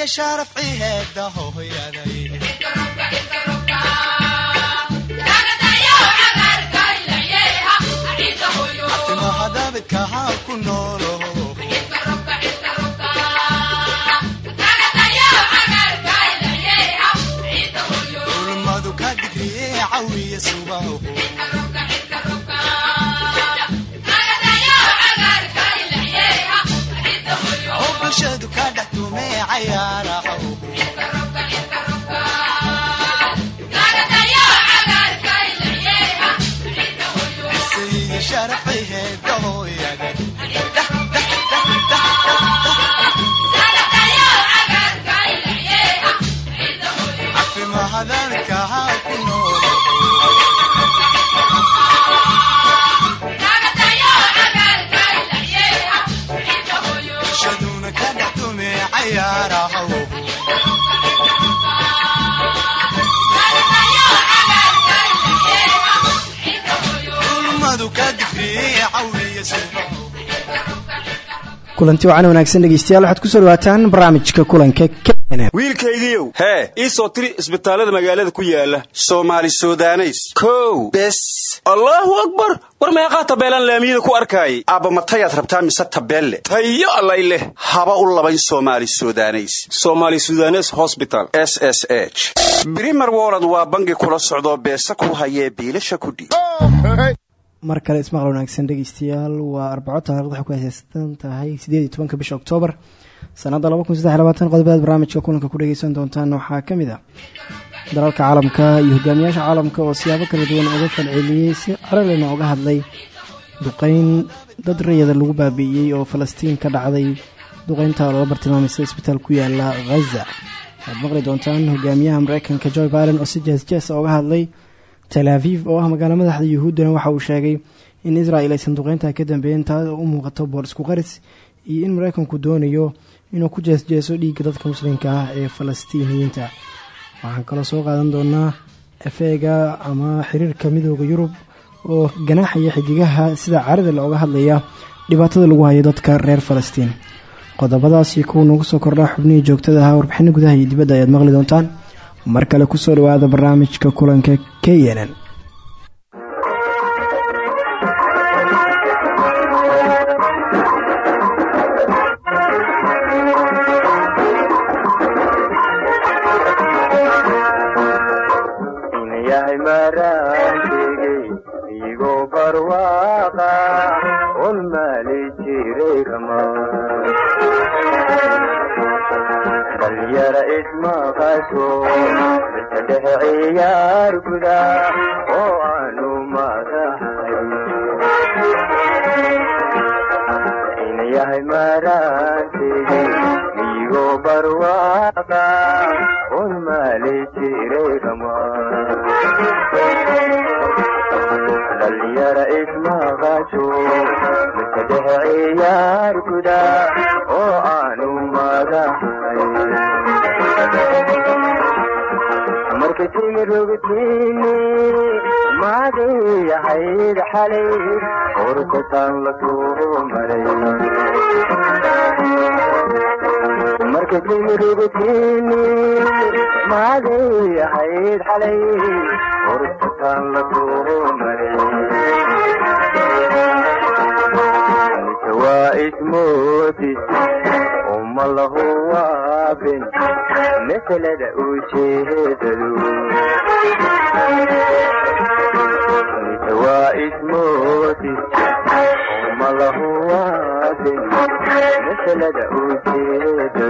iyo sharafci heeda hooyaday ulmadu ka digriye cawiya subaho kulanti wacan wanaagsan dhegeystayaal waxaad ku soo dhawaataan barnaamijka kulanka wiilkaygiiow hee ii soo tiri isbitaallada magaalada ku yaalla soomaali sudaneys. Kow bes. Allaahu akbar! War meeqaa tabeelaan laamiyada ku arkaayay? Aabba matayaad rabtaa mise tabeelle? Tayo allay leh. Haba u labayn soomaali sudaneys. Somaali sudanes hosbital s s h. Brimer wolod waa bangi kula socdoo beesa ku hayee biilasha kudhiib mar kale ismaqal wanaagsan dhegeystayaal waa arbaco taarikhda waxay ku haysaysan tahay sideed iyo bisha oktoobar sanadda laba kun barnaamijka kulanka ku dhegeysan doontaan waxaa ka mid ah dalalka caalamka iyo hogaamiyaasha caalamka oo siyaabo kala duwan uga falceliyey si caralina uga hadlay duqeyn dad rayada lagu baabi'iyey oo falastiin ka dhacday duqeynta oo lala bartilmaamaysa isbitaal ku yaalla ghaza waxaad maqli doontaan hogaamiyaha mareykanka joe biden oo si jeesjeesa uga hadlay tel aviv oo ah magaalo madaxda yuhuuddana waxa uu sheegay in israel aysan duqeyntaa ka dambeeyen taa u muuqato boor isku qaris iyo in mareykanku doonayo inuu ku jeesjeeso dhiigga dadka muslimka ah ee falastiiniyiinta. Waxaan kaloo soo qaadan doonaa efeega ama xiriirka midooda yurub oo ganaaxaya xidigaha sida carada looga hadlaya dhibaatada lagu hayo dadka reer falastiin. Qodobadaasi kuwa nagu soo kordhaa xubnihii joogtada ahaa warbixino gudaha iyo dibadda ayaad maqli doontaan mar kale ku soo dhawaada barnaamijka kulanka k marka timirogtiini maadayahayd xalay. Horkataan la soo maray waa lahu waabin masalada ujeedadu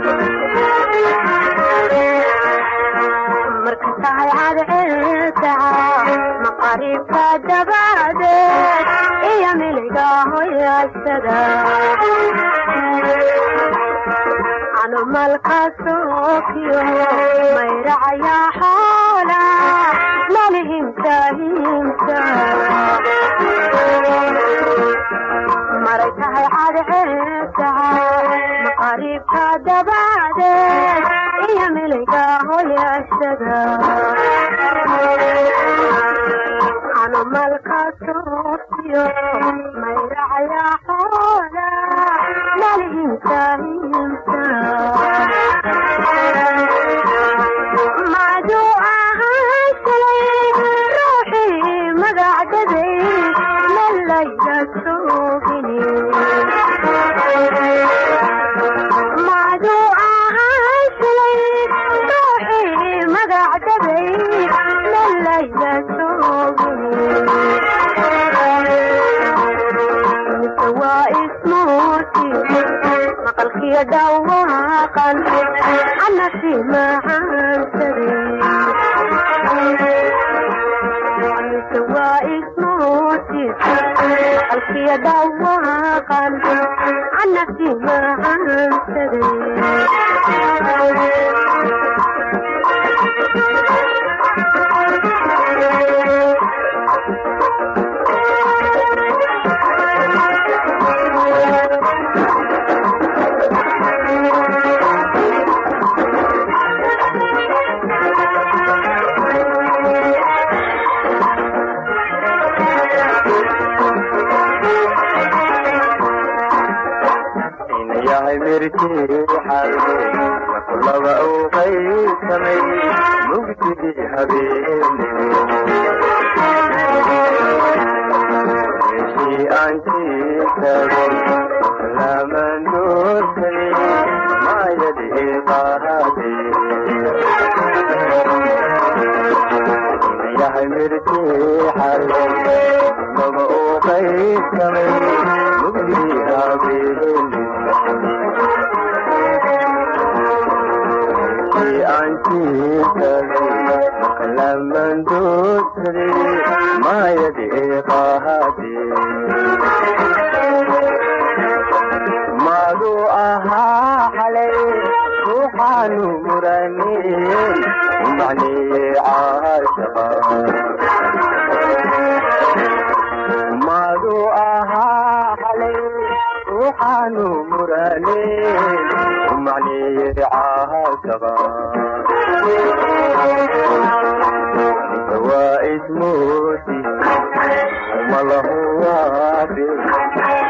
marka tahay cadceelta maqaribka dabadeed iyo miliga hoyaasada anumalka sookiyo mayracaya xoola lalihimta himta maray tahay cadceelta maqaribka dabadeed iyo miliga hoyaasada anumalka sookiyo mayracaya yahay mirjiixay kulaba uu qaysamay mugdigii habeenimo yahay mirjiixay kulaba uu qaysamay mugdigii habeenimo maaduu ahaa xalay ruuxaanu muraneen macneeye caashaqa maaduu ahaa xalay ruuxaanu muraneen macneeye caashaqa waa ismoodi malahu waabe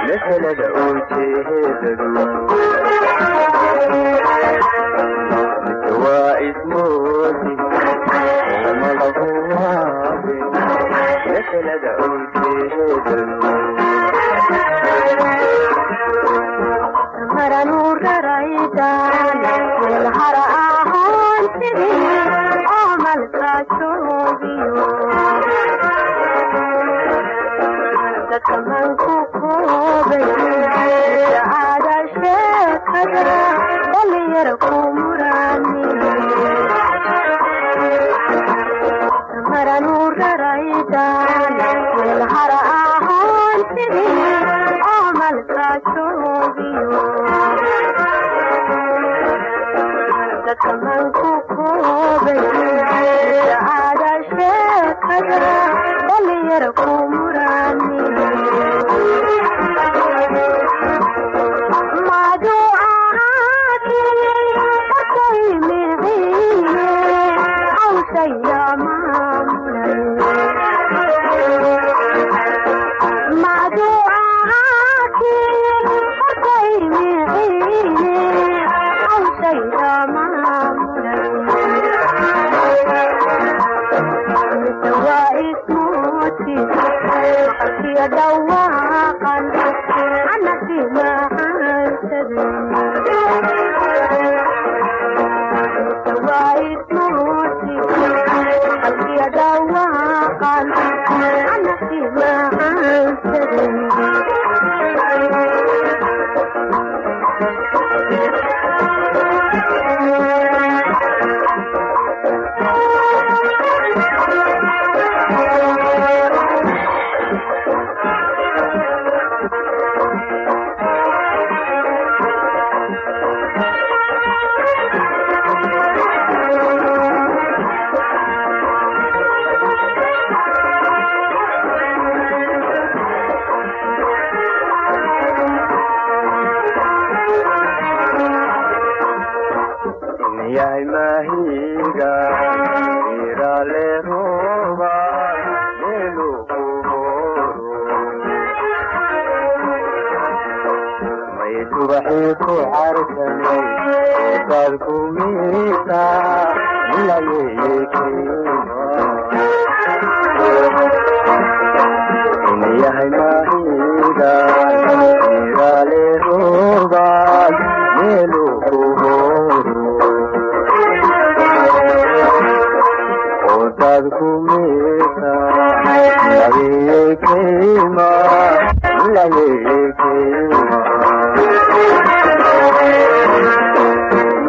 mehelada ujeedadu waa ismoodi malahu waabe mehelada ku muraani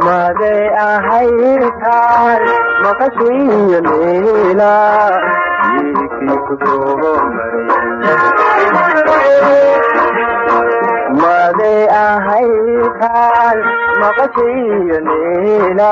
maday ahaytaan maqashiiyo leela wiilkii ku maday ahaytaan maqashiiyo leela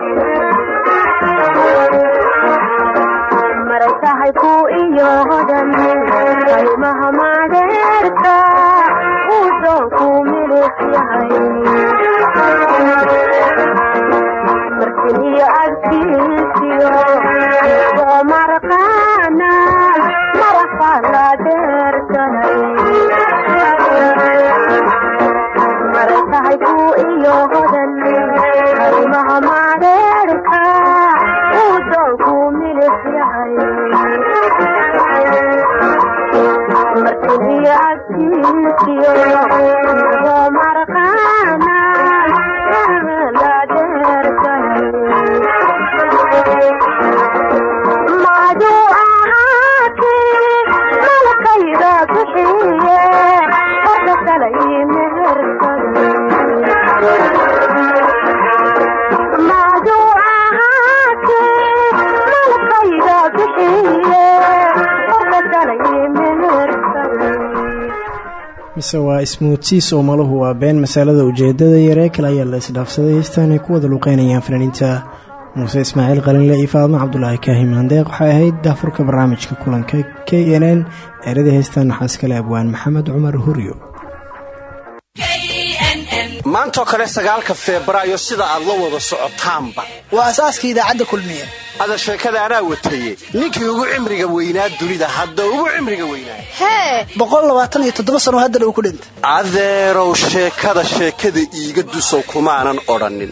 ahaatee malakayda bixiye horta kalay mehersaday maaduu ahaatee malakayda bixiye horta kalay mehersaday mise waa ismuutiis oo maluhu waa been masalada ujeedada yaree kale ayaa la isdhaafsaday heystaan ay ku wada luuqeynayaan fanaaniinta. Muuse ismaaciil qalinle iyo faadmo cabdulaahi kaahi maandeeq waxay ahayd daafurka barnaamijka kulanka k n n eeradii heystaan waxaa iskale abwaan maxamed cumar huryo maantoo kale sagaalka febraayo sida aad la wada socotaanba. Waa asaaska idaacadda kulmiye ada sheekada anaa wataye ninkii ugu cimriga weynaa dunida hadda ugu cimriga weynaa. Hee! Boqol labaatan iyo toddoba sano haddana uu ku dhintay. Adeerow sheekada sheekada iiga dusow kumaanan odhannin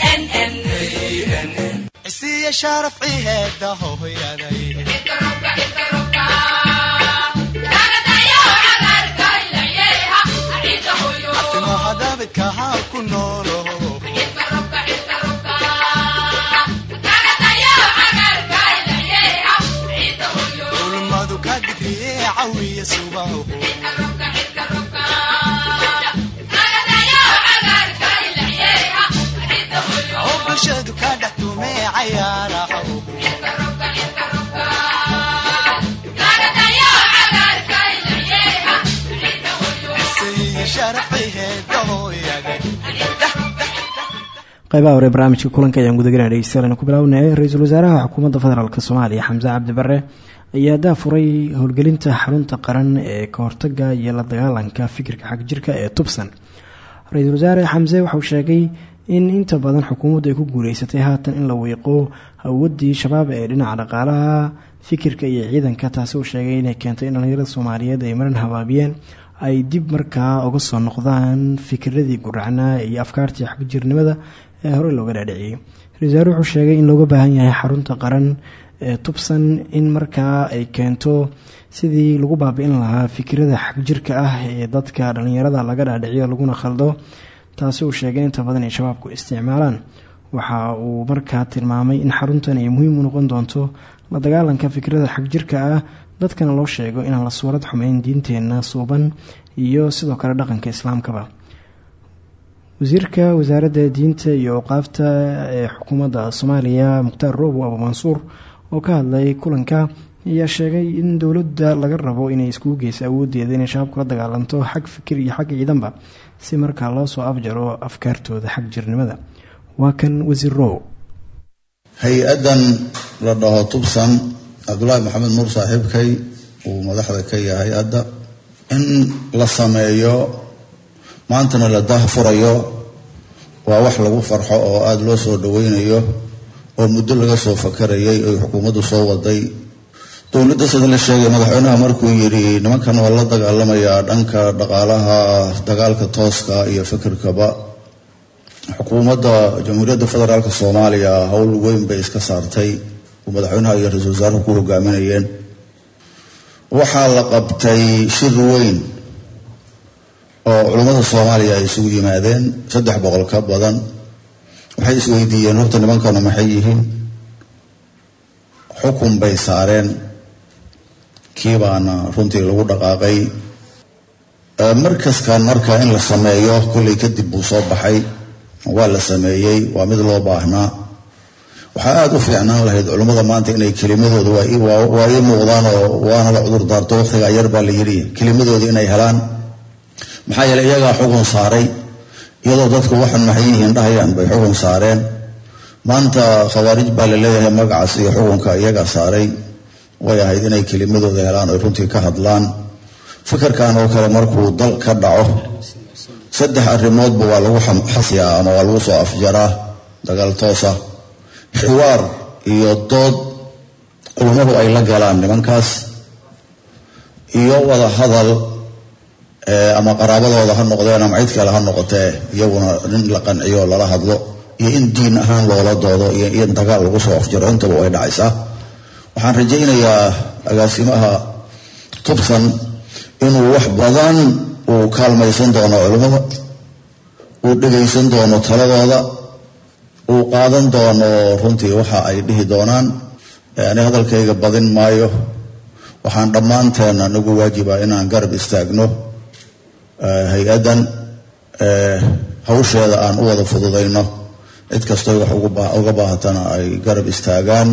isiya sharaf ciheeda hooyaday aftimaha daabidka haa ku noolo ulmadu ka digriye cawiya subaho bulshadu qaybaha hore barnaamijka kulanka ayaan gudagalana dhegeystayaal ku bilaabnay ra'iisul wasaaraha xukuumadda federaalk soomaaliya xamse cabdi bare ayaa daafuray howlgelinta xarunta qaran ee ka iyo la dagaalanka fikirka xagjirka ee tubsan. Ra'iisul wasaare xamse waxauu sheegay in inta badan xukuumaddu ay ku guuleysatay haatan in la wiiqo awoodii shabaab ee dhinaca dhaqaalaha fikirka iyo ciidanka taasi uu sheegay inay keentay in dhallinyarada soomaaliyeed ay maran habaabiyeen ay dib markaa uga soo noqdaan fikiradii guracnaa iyo afkaartii xagjirnimada ee horey looga dhaadhiciyey ra'isul wasaare wuxuu sheegay in looga baahan yahay xarunta qaran ee tubsan in markaa ay keento sidii lagu baabi'in lahaa fikirada xagjirka ah ee dadka dhallinyarada laga dhaadhiciyo laguna khaldo taasi uu sheegay inta badan ay shabaabku isticmaalaan. Waxa uu markaa tilmaamay in xaruntan ay muhiim u noqon doonto la dagaalanka fikrada xagjirka ah dadkana loo sheego inaan la suurad xumeyn diinteenna suuban iyo sidoo kale dhaqanka islaamkaba wasiirka wasaaradda diinta iyo awqaafta ee xukuumadda soomaaliya mukhtaar roobo abu mansuur oo ka hadlay kulanka ayaa sheegay in dowladda laga rabo inay iskugu geysa awoodeeda inay shabaabku la dagaalanto xag fikir iyo xag ciidanba si markaa loo soo afjaro afkaartooda xag jirnimada waa kan wasiir row. Hay'addan la dhaho tubsan cabdulaahi maxamed nuur saaxiibkay uu madaxda ka yahay hadda in la sameeyo maantana la dahfurayo waa wax lagu farxo oo aada loo soo dhaweynayo oo muddo laga soo fakarayay oy xukuumaddu soo waday dowladda sida la sheegay madaxweynaha markuu yidhi nimankan waa la dagaalamayaa dhanka dhaqaalaha dagaalka tooska iyo fikirkaba. Xukuumadda jamhuuriyadda federaalk soomaaliya howl weyn bay iska saartay oo madaxweynaha iyo ra'iisul wasaaruhu ku hogaaminayeen. Waxaa la qabtay shir weyn oo culummada soomaaliya ay isugu yimaadeen saddex boqol ka badan. Waxay isweydiiyeen horta nimankanu maxay yihiin. Xukun bay saareen kii baana runtii lagu dhaqaaqay. Markaskan marka in la sameeyo kollay kadib buu soo baxay. Waa la sameeyey waa mid loo baahnaa. Waxaa aada u fiicnaan lahayd culummada maanta inay kelimadooda waa ii muuqdaan oo waana la cudur daarto waqtigaa yar baa la yidhi kelimadooda inay helaan. Maxaa yeeley iyagaa xukun saaray iyadoo dadku waxan maxay yihiin dhahayaan bay xukun saareen. Maanta khawaarij baa la leeyahay magacaas iyo xukunka iyagaa saaray way ahayd inay kelimadooda helaan oy runtii ka hadlaan. Fikirkan oo kale markuu dal ka dhaco saddex arrimoodba waa lagu xasyaa ama waa lagu soo afjaraa dagaal toosa. Xiwaar iyo dood culummadu ay la galaan nimankaas. Iyo wada hadal ama qaraabadooda ha noqdeen ama cid kale ha noqotee iyaguna nin la qanciyo lala hadlo iyo in diin ahaan loola doodo iyo in dagaal lagu soo afjaro intaba way dhacaysaa waxaan rajaynayaa agaasimaha tubsan inuu wax badan uu kaalmaysan doono culimmada uu dhegaysan doono taladooda uu qaadan doono runtii waxa ay dhihi doonaan ani hadalkayga badin maayo. Waxaan dhammaanteena nagu waajiba inaan garab istaagno hay'addan hawsheeda aan u wada fududayno. Cid kastoy wax uga baahatana ay garab istaagaan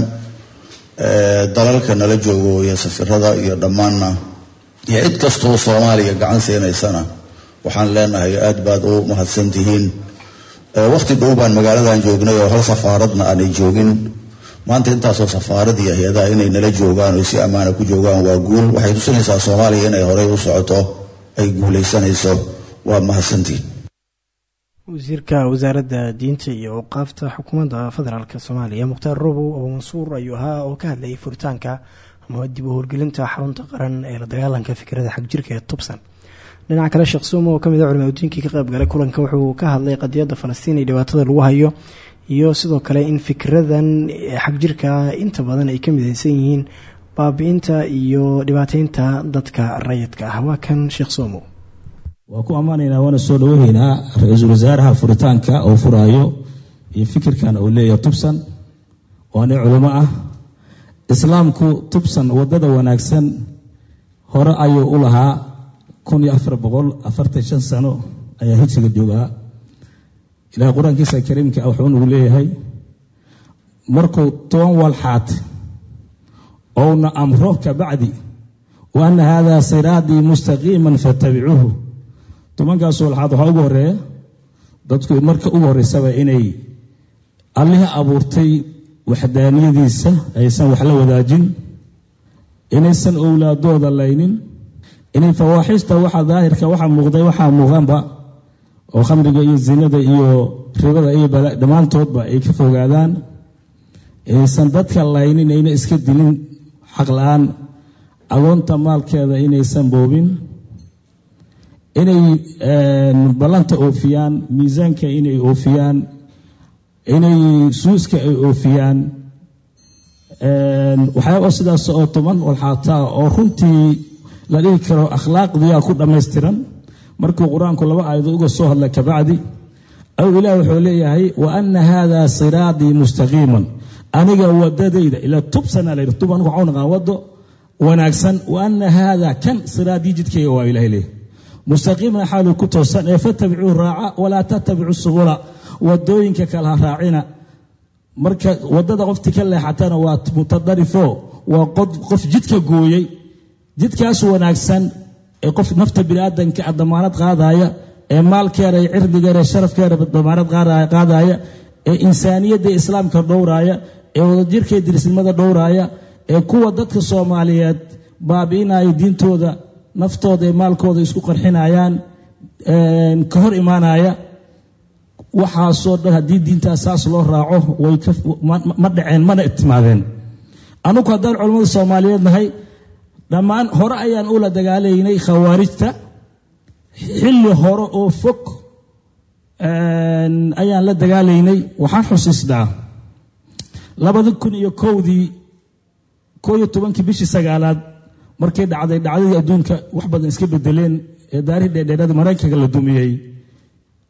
dalalka nala joogo iyo safirada iyo dhammaanna iyo cid kastoo soomaaliya gacan siinaysana waxaan leenahay aad baad u mahadsan tihiin. Waqti dhow baan magaaladan joognay oo hal safaaradna aanay joogin. Maanta intaasoo safaarad iyo hay'adaha inay nala joogaan oo si ammaana ku joogaan waa guul. Waxay tusinaysaa soomaaliya inay horey u socoto ay guulaysanayso waa mahadsantihiin wasiirka wasaaradda diinta iyo awqaafta xukuumadda federaalk soomaaliya mukhtaar robow oo mansuur ayuu ahaa oo ka hadlayay furitaanka ama dib u howlgelinta xarunta qaran ee la dagaalanka fikrada xagjirka ee tubsan dhinaca kale sheekh suumo oo ka mid a culimaa ka qayb galay kulanka wuxuu ka hadlay qadiyadda falastiin iyo dhibaatada lagu hayo iyo sidoo kale in fikradan xagjirka inta badan ay ka mideysan yihiin baabi'inta iyo dhibaateynta dadka rayidka ah. Waa kan sheekh suumo waa ku ammaanaynaa waana soo dhawahaynaa ra'iisul wasaaraha furitaanka oo furaayo iyo fikirkan uu leeyahay tubsan. Oo nin culimo ah. Islaamku tubsan waddada wanaagsan hore ayuu u lahaa kun iyo afar boqol afartan shan sano ayaa hijriga joogaa. Ilaah qur'aankiisa kariimka ah wuxuu nagu leeyahay markuu toban walxaad ouna amro kabacdi wa ana hada siraadii mustaqiiman fattabicuuhu tobankaas walxaad waxaa ugu horreeya dadku marka ugu horreysaba inay allihii abuurtay waxdaaniyadiisa aysan wax la wadaajin inaysan owlaadooda laynin inay fawaaxista waxa daahirka waxa muuqday waxaa muuqanba oo khamriga iyo zinada iyo ribada iyo dhammaantoodba ay ka fogaadaan inaysan dadka laynin ayna iska dilin xaq la'aan agoonta maalkeeda inaysan boobin inay ballanta oofiyaan miisaanka inay oofiyaan inay suuska ay oofiyaan waxyaaba sidaas oo toban walxaataa oo runtii la dhihi karo akhlaaqdiyaa ku dhammaystiran. Markuu qur'aanku laba aayadood uga soo hadla kabacdi aw ilaah wuxuu leeyahay wa ana hada siraatii mustaqiiman aniga wadadayda ila tubsana la tub anigu waxau naqaan wado wanaagsan wa ana hada kan siraadii jidkayga waa ilahay leeyahay mustaqiiman xaaluu ku toosan ee fatabicuu raaca walaa tattabicu subula waddooyinka kala raacina. Marka waddada qofti ka leexatana waa mutadarifo waa qof jidka gooyey. Jidkaas wanaagsan ee qof nafta biniaadanka damaanad qaadaya ee maalkeeda iyo cirdigeeda sharafkeeda damaanad qaadaya ee insaaniyadda islaamka dhowraaya ee wadajirka dirisnimada dhowraaya ee kuwa dadka soomaaliyeed baabi'inaya diintooda naftooda ee maalkooda isku qarxinayaan ka hor imaanaya waxaasoo dhan haddii diintaas saas loo raaco way ma dhaceen mana timaadeen anugu haddaan culammada soomaaliyeed nahay dhammaan hore ayaan ula dagaalaynay khawaarijta. Xilli hore oo fog ayaan la dagaalaynay waxaan xusiisnaa labadi kun iyo kowdii koo iyo tobankii bishii sagaalaad markay dhacday dhacdadii adduunka wax badan iska bedeleen ee daarihii dheerdheerada maraykanka la dumiyey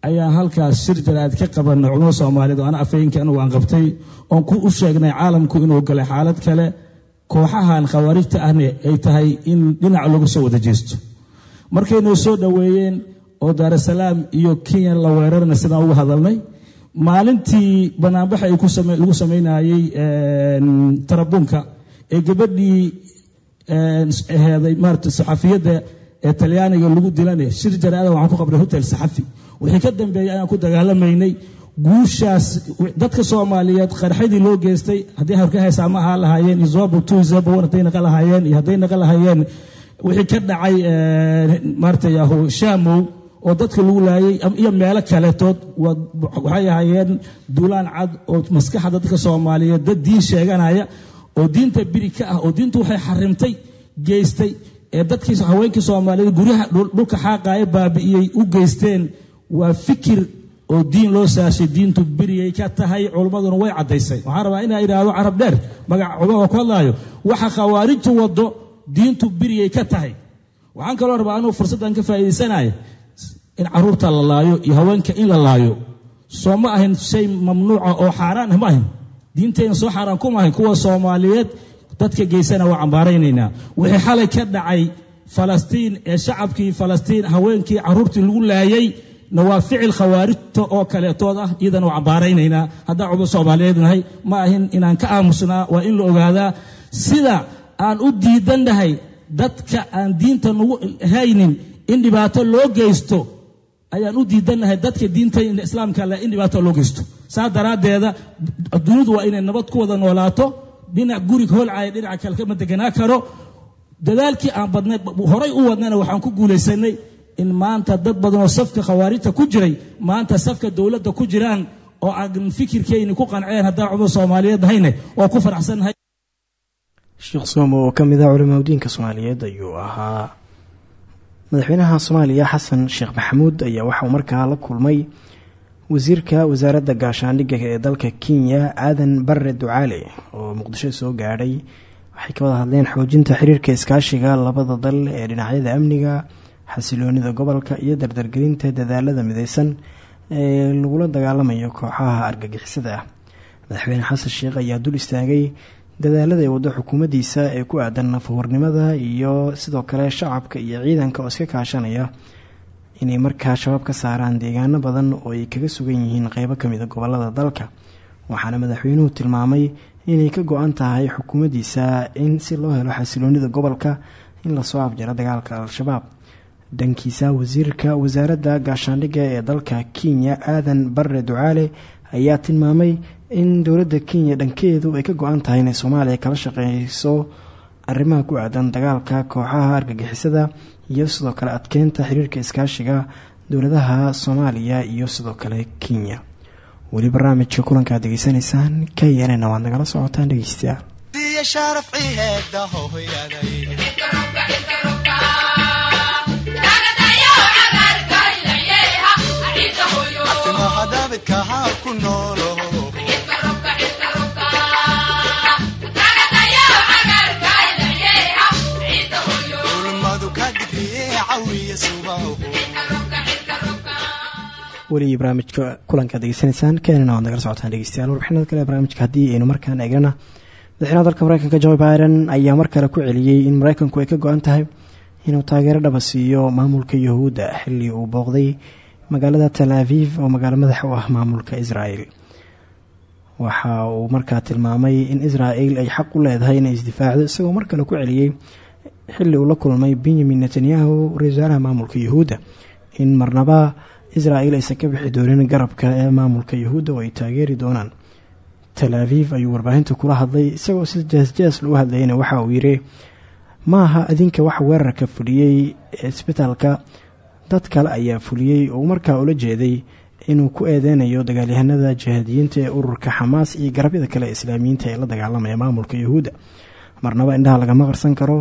ayaan halkaas shir jaraad ka qabanay culamada soomaaliyeed oo ana afayeenkii anugu aan qabtay oon ku u sheegnay caalamku inuu galay xaalad kale kooxahan khawaarijta ahna ay tahay in dhinac lagu soo wada jeesto. Markaynoo soo dhoweeyeen oo daarasalaam iyo kenya la weerarna sidaan ugu hadalnay maalintii banaanbaxa lagu samaynayey tarabuunka ee gabadhii heeday maarata saxafiyadda ee talyaaniga lagu dilane shir jaraada waxaan ku qabnay hotel saxafi. Wixii ka dambeeyey ayaan ku dagaalamaynay guushaas dadka soomaaliyeed qarxadii loo geystay haddii harka haysaa ma ahaa lahaayeen zobo one hadday naqa lahaayeen iyo hadday naqa lahaayeen wixii ka dhacay maarata yahu shamow oo dadka lagu laayay iyo meelo kaletood waxay ahaayeen duulaan cad oo maskaxda dadka soomaaliyeed dad diin sheeganaya oo diinta biri ka ah oo diintu waxay xarimtay geystay ee dadkii haweenkii soomaaliyeed guryaha dhulka xaaqaaya baabi'iyey u geysteen waa fikir oo diin loo saashay. Diintu beriyay ka tahay culimmaduna way caddaysay. Waxaan rabaa inaa idhaahdo carab dheer magaca culamada ku hadlaayo. Waxa khawaarijtu waddo diintu beriyay ka tahay. Waxaan kaloo rabaa anugu fursaddan ka faa'iidaysanaya in carruurta la laayo iyo haweenka in la laayo. Soo ma ahayn shay mamnuuca oo xaaraan ah ma ahayn diinteenna soo xaaraan kuma ahayn kuwa soomaaliyeed dadka geysana waa cambaaraynaynaa. Wixii xalay ka dhacay falastiin ee shacabkii falastiin haweenkii carruurtii lagu laayay na waa ficil khawaarijta oo kaleetood ah iyadana waa cambaaraynaynaa. Haddaan cumad soomaaliyeed nahay ma ahin inaan ka aamusnaa waa in la ogaadaa sida aan u diidannahay dadka aan diinta nagu haynin in dhibaato loo geysto ayaan u diidannahay dadka diinta islaamka le in dhibaato loo geysto saa daraaddeeda dunidu waa inay nabad ku wada noolaato dhinac gurig holcaya dhinaca kale kama deganaa karo. Dadaalkii aan badnay horay u wadnayna waxaan ku guulaysanay in maanta dad badan oo safka khawaarijta ku jiray maanta safka dowladda ku jiraan oo aan fikirkeyni ku qanceen haddaan cumar soomaaliyeed nahayne oo ku faraxsannahay sheekh soomo oo ka mid ah culimaa diinka soomaaliyeed ayuu ahaa. Madaxweynaha soomaaliya xasan sheekh maxamuud ayaa waxauu markaa la kulmay wasiirka wasaaradda gaashaandhigga ee dalka kenya aadan bare ducaale oo muqdisho soo gaadhay waxay ka wada hadleen xoojinta xiriirka iskaashiga labada dal ee dhinacyada amniga xasiloonida gobolka iyo dardargelinta dadaalada mideysan ee lagula dagaalamayo kooxaha argagixisada. Ah madaxweyne xasan sheekh ayaa dul istaagay dadaalada ay waddo xukuumaddiisa ee ku aadan nafawarnimada iyo sidoo kale shacabka iyo ciidanka oo iska kaashanaya inay markaa shabaab ka saaraan deegaano badan oo ay kaga sugan yihiin qeybo kamida gobollada dalka. Waxaana madaxweynuhu tilmaamay inay ka go-an tahay xukuumaddiisa in si loo helo xasiloonida gobolka in la soo afjaro dagaalka al-shabaab. Dhankiisa wasiirka wasaaradda gaashaandhigga ee dalka kenya aadan bare ducaale ayaa tilmaamay in dowladda kenya dhankeedu ay ka go-an tahay inay soomaaliya kala shaqeyso arrimaha ku aadan dagaalka kooxaha argagixisada iyo sidoo kale adkeynta xiriirka iskaashiga dowladaha soomaaliya iyo sidoo kale kenya weli barnaamijka kulankaad degeysanaysaan kenyanna waad nagala socotaan dhegeystayaal ku noolo weli barnaamijka kulankaad degeysanaysaan kenana waad nagala socotaan dhegeystayaal. Warbixinada kale barnaamijka haddii aynu markaan eegnana madaxweynaha dalka mareykanka joe biden ayaa mar ku celiyey in mareykanku ay ka go-an tahay inuu taageero dhaba siiyo maamulka yahuudda xilli uu booqday magaalada tal aviv oo magaalo madax u ah maamulka israel waxa uu markaa tilmaamay in israel ay xaq u leedahay inay isdifaacdo isagoo mar ku celiyey xilli uu la kulmay benyamin netanyahu wasaaraha maamulka yahuudda in marnaba israel aysan ka bixi doonin garabka ee maamulka yahuudda oo ay taageeri doonaan. Tal aviv ayuu warbaahinta kula hadlay isagoo si jees-jees lagu hadlayana waxa uu yiri ma aha adinka wax weerarka fuliyey isbitaalka dad kale ayaa fuliyey oo markaa ula jeeday inuu ku eedeynayo dagaalyahanada jihaadiyiinta ee ururka xamaas iyo garabyada kale ee islaamiyiinta ee la dagaalamaya maamulka yuhuudda. Marnaba indhaha lagama qarsan karo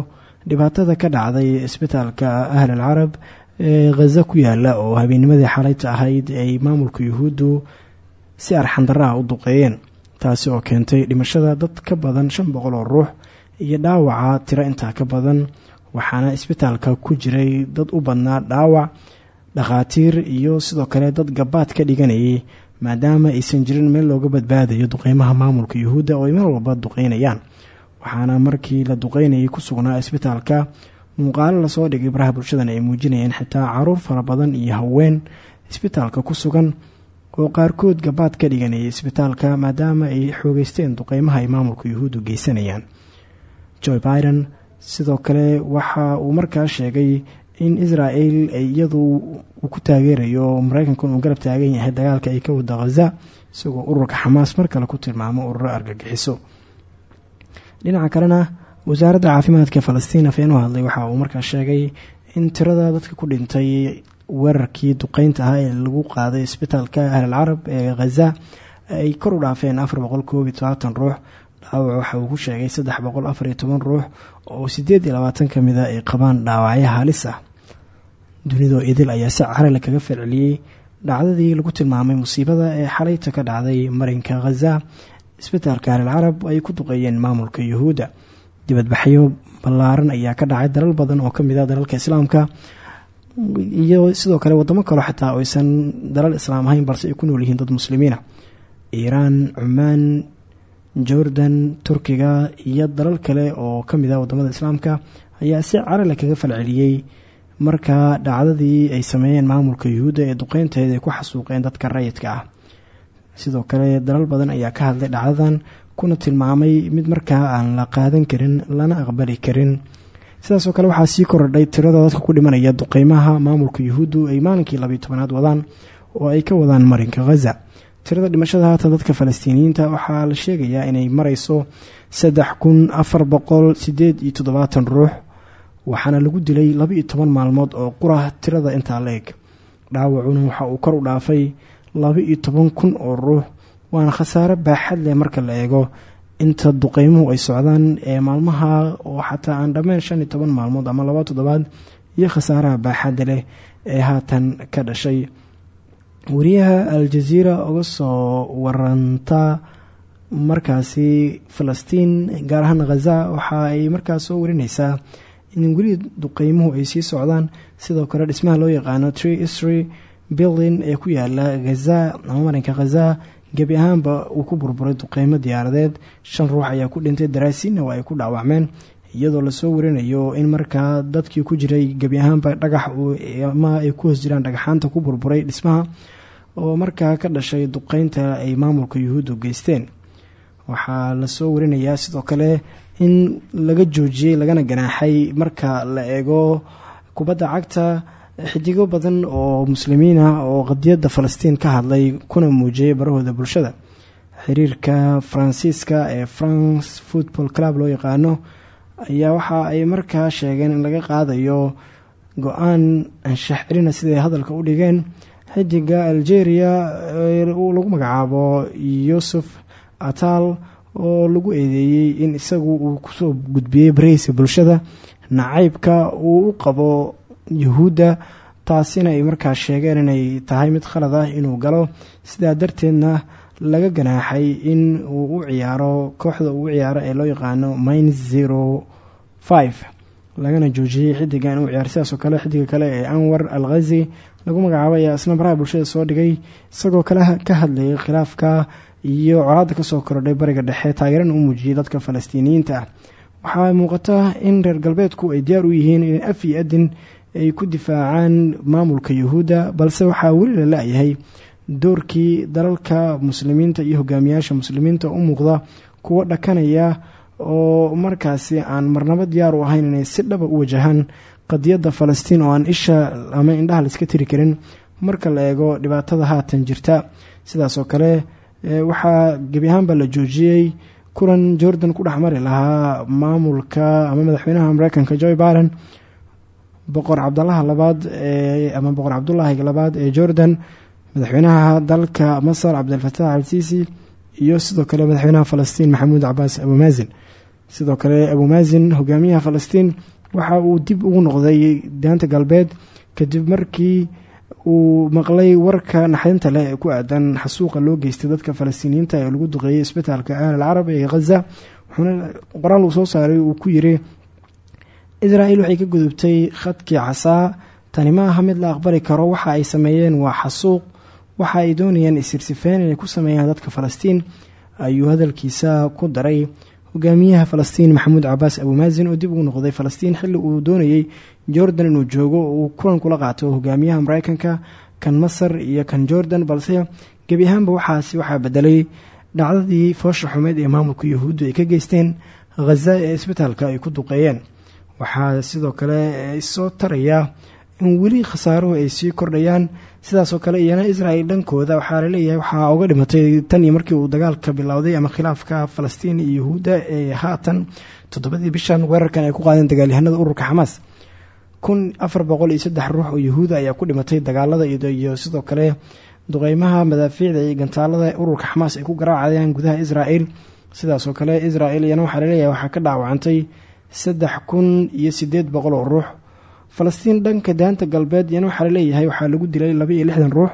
dhibaatada ka dhacday isbitaalka ahl al carab ee khaza ku yaalla oo habeennimadii xalayta ahayd ay maamulka yuhuuddu si arxandara ah u duqeeyeen taasi oo keentay dhimashada dad ka badan shan boqol oo ruux iyo dhaawaca tiro intaa ka badan waxaana isbitaalka ku jiray dad u badnaa dhaawac dhakhaatiir iyo sidoo kale dad gabaad ka dhiganayay maadaama aysan jirin meel looga badbaadayo duqeymaha maamulka yuhuudda oo ay walba duqeynayaan. Waxaana markii la duqeynayay ku sugnaa isbitaalka muuqaalo la soo dhigay baraha bulshadan ay muujinayeen xitaa carruur fara badan iyo haween isbitaalka ku sugan oo qaarkood gabaad ka dhiganayay isbitaalka maadaama ay xoogeysteen duqeymaha ay maamulka yuhuuddu geysanayaan. Joe biden sidoo kale waxa uu markaa sheegay in israel iyadu uu ku taageerayo mareykankan uu garab taagan yahay dagaalka ay ka wada khaza isagoo ururka xamaas mar kale ku tilmaamo ururo argagixiso dhinaca kalena wasaaradda caafimaadka falastiin afeen u hadlay waxa uu markaa sheegay in tirada dadka ku dhintay weerarkii duqeynta ahaa ee lagu qaaday isbitaalka ahlal carab ee khaza ay kor u dhaafeen afar boqol koob iyo tobaatan ruux. Dhaawac waxa uu ku sheegay saddex boqol afar iyo toban ruux oo sideed iyo a ay qabaan dhaawacyo halis ah. Dunidoo idil ayaa si carale kaga falceliyey. Dhacdadii lagu tilmaamay musiibada ee xalayta ka dhacday marinka khaza isbitaalka ahlal carab ay ku duqeeyeen maamulka yuhuudda dibadbaxyo ballaaran ayaa ka dhacay dalal badan oo ka mid a dalalka islaamka. Iyo sidoo kale wadamo kaleo xataa aysan dalal islaam ahayn balse ay ku nool yihiin dad muslimiina. Iiraan cumaan jordan turkiga iyo dalal kale oo ka mid ah waddamada islaamka ayaa si carale kaga falceliyey markaa dhacdadii ay sameeyeen maamulka yuhuudda ee duqeynteeda ay ku xasuuqeen dadka rayidka ah. Sidoo kale dalal badan ayaa ka hadlay dhacdadan kuna tilmaamay mid markaa aan la qaadan karin lana aqbali karin. Sidaasoo kale waxaa sii korodhay tirada dadka ku dhimanaya duqeymaha maamulka yuhuuddu ay maalinkii labiyo tobanaad wadaan oo ay ka wadaan marinka khaza tirada dhimashada haatan dadka falastiiniyiinta waxaa la sheegayaa inay mareyso saddex kun afar boqol sideed iyo toddobaatan ruux waxaana lagu dilay laba iyo toban maalmood oo qura tirada intaa la eg. Dhaawacuna waxa uu kor u dhaafay laba iyo toban kun oo ruux waana khasaare baaxad leh marka la eego inta duqeymuhu ay socdaan ee maalmaha oo xataa aan dhammeyn shan toban maalmood ama laba toddobaad iyo khasaaraha baaxadda leh ee haatan ka dhashay. Wariyaha al-jaziira uga soo waranta markaasi falastiin gaar ahaan khaza waxa ay markaas soo warineysaa in weli duqeymuhu ay sii socdaan. Sidoo kale dhismaha loo yaqaano tree istry building ee ku yaalla khaza ama marinka khaza gebi ahaanba uu ku burburay duqeymo diyaaradeed. Shan ruux ayaa ku dhintay daraasiinna waa ay ku dhaawacmeen iyadoo la soo warinayo in markaa dadkii ku jiray gebi ahaanba dhagax ama ay ku hoos jiraan dhagaxaanta ku burburay dhismaha oo markaa ka dhashay duqeynta ay maamulka yuhuuddu geysteen. Waxaa la soo warinayaa sidoo kale in laga joojiyey lagana ganaaxay marka la eego kubadda cagta xidigo badan oo muslimiin ah oo qadiyadda falastiin ka hadlay kuna muujiyay barahooda bulshada. Xiriirka faransiiska ee france football club loo yaqaano ayaa waxa ay markaa sheegeen in laga qaadayo go'aan anshax celina siday hadalka u dhigeen. Xidiga algeria lagu magacaabo yuusuf atal oo lagu eedeeyey in isagu uu ku soo gudbiyey bareyska bulshada nacaybka uu u qabo yuhuudda taasina ay markaa sheegeen inay tahay mid khalad ah inuu galo. Sidaa darteedna laga ganaaxay in uu u ciyaaro kooxda uu u ciyaaro ee loo yaqaano min zero five. Lagana joojiyey xidiga inuu ciyaaro sidaasoo kale xidiga kale ee anwar al khazi lagu magacaabo ayaa isna baraha bulshada soo dhigay isagoo kale ka hadlayay khilaafka iyo colaadda ka soo korodhay bariga dhexe taageerana u muujiyey dadka falastiiniyiinta. Ah waxaa muuqata in reer galbeedku ay diyaar u yihiin in af iyo adin ay ku difaacaan maamulka yuhuudda balse waxaa weli la la-yahay doorkii dalalka muslimiinta iyo hogaamiyaasha muslimiinta u muuqda kuwo dhakanaya oo markaasi aan marnabo diyaar u ahayn inay si dhaba u wajahaan qadiyadda falastiin oo aan isha ama indhaha la iska tiri karin marka la eego dhibaatada haatan jirta. Sidaas oo kale waxaa gebi ahaanba la joojiyey kulan jordan ku dhexmari lahaa maamulka ama madaxweynaha mareykanka joe biden boqor cabdalaha labaad ee ama boqor cabdulaahi labaad ee jordan madaxweynaha dalka masar cabdilfataax al siisi iyo sidoo kale madaxweynaha falastiin maxamuud cabaas abumaasin sidoo kale abumaasin hogaamiyaha falastiin waxa uu dib ugu noqday daanta galbeed kadib markii uu maqlay warka naxdinta leh ee ku aadan xasuuqa loo geystay dadka falastiiniyiinta ee lagu duqeeyay isbitaalka ahl alcarab ee khaza wuxuuna qoraal soo saaray uu ku yiri israel waxay ka gudubtay khadkii casaa tani ma aha mid la aqbali karo. Waxa ay sameeyeen waa xasuuq. Waxa ay doonayeen isirsifeen inay ku sameeyaan dadka falastiin ayuu hadalkiisa ku daray. Hogaamiyaha falastiin maxamuud cabaas abumaasin oo dib ugu noqday falastiin xilli uu doonayey jordan inuu joogo uu kulan kula qaato hogaamiyaha mareykanka kan masar iyo kan jordan balse gebi ahaanba waxaasi waxaa bedelay dhacdadii foosha xumeed ee maamulka yahuuddu ay ka geysteen khaza ee isbitaalka ay ku duqeeyeen waxaa sidoo kale soo taraya in weli khasaaruhu ay sii kordhayaan. Sidaasoo kale iyana israel dhankooda waxaa la leeyahay waxaa uga dhimatay tan iyo markii uu dagaalka bilowday ama khilaafka falastiin iyo yahuudda ee haatan toddobadii bishan weerarkan ay ku qaadeen dagaalyahanada ururka xamaas. Kun afar boqol iyo saddex ruux oo yahuuda ayaa ku dhimatay dagaalada iyo sidoo kale duqeymaha madaafiicda iyo gantaalada ururka xamaas ay ku garaacayaan gudaha israel. Sidaasoo kale israel iyana waxaa la leeyahay waxaa ka dhaawacantay saddex kun iyo sideed boqol oo ruux. Falastiin dhanka daanta galbeed iyana waxaa la leeyahay waxaa lagu dilay laba iyo lixdan ruux.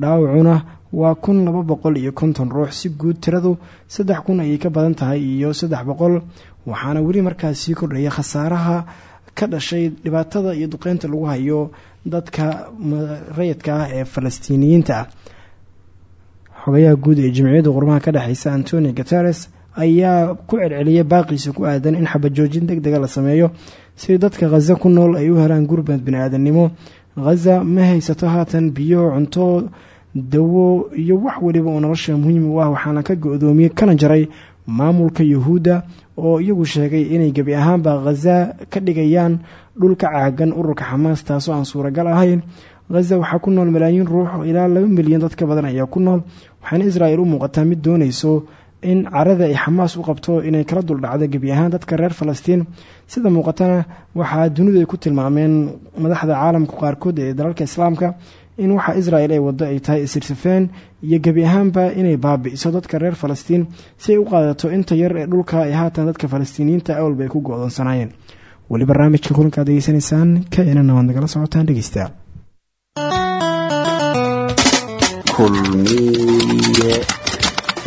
Dhaawacuna waa kun laba boqol iyo konton ruux. Si guud tiradu saddex kun ayay ka badan tahay iyo saddex boqol. Waxaana weli markaas sii kordhaya khasaaraha ka dhashay dhibaatada iyo duqeynta lagu hayo dadka rayidka ah ee falastiiniyiinta. Ah xogayaha guud ee jimciyadda qurmaha ka dhexeysa antoni guteres ayaa ku celceliyay baaqiisa ku aadan in xabajoojin deg dega la sameeyo si dadka khaza ku nool ay u helaan gurmad bani-aadamnimo khaza ma haysato haatan biyo cunto dawo iyo wax weliba oo nolosha muhiim u ah waxaana ka go-doomiyey kana jaray maamulka yahuudda oo iyagu sheegay inay gebi ahaanba khaza ka dhigayaan dhulka caagan ururka xamaas taasoo aan suuragal ahayn. Khaza waxaa ku nool malaayiin ruux ilaa laba milyan dad ka badan ayaa ku nool waxaana israel u muuqataa mid doonayso in carada ay xamaas u qabto inay kala duldhacdo gebi ahaan dadka reer falastiin. Sida muuqatana waxaa dunidu ay ku tilmaameen madaxda caalamka qaarkood ee dalalka islaamka in waxa israel ay wado ay tahay isirsafeen iyo gebi ahaanba inay baabi'iso dadka reer falastiin si ay u qaadato inta yar ee dhulka ay haatan dadka falastiiniyiinta awalba ay ku go-doonsanaayeen barnaamijka kulankaad degeysanaysaan ka inana waad nagala socotaan dhegeystayaal kulmiye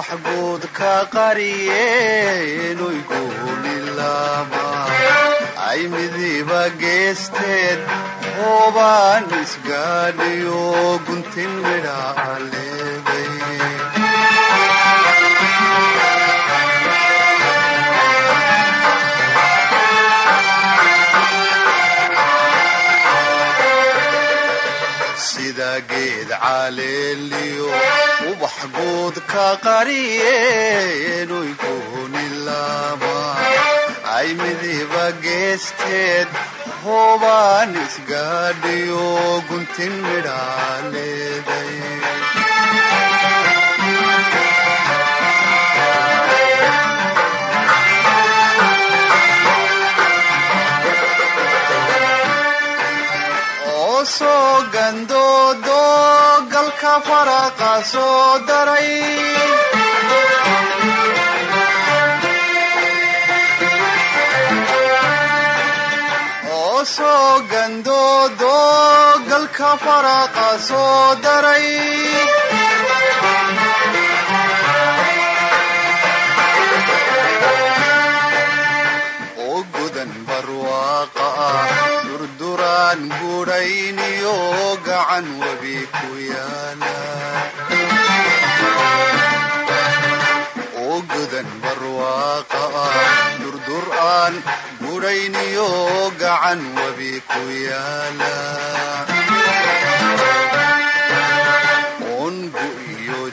ubax guud ka qariyeenuy guulilama ay midiba geesteed hoobaan isgaadhiyo guntin midhaa geed caleeliyo ubax guud ka qariyeenuy guunilama ay midiba geesteed hoobaan isgaadhiyo guntin midhaa soo gandoodo galka faraqa soo daray. Oo soo gandoodo galka faraqa soo daray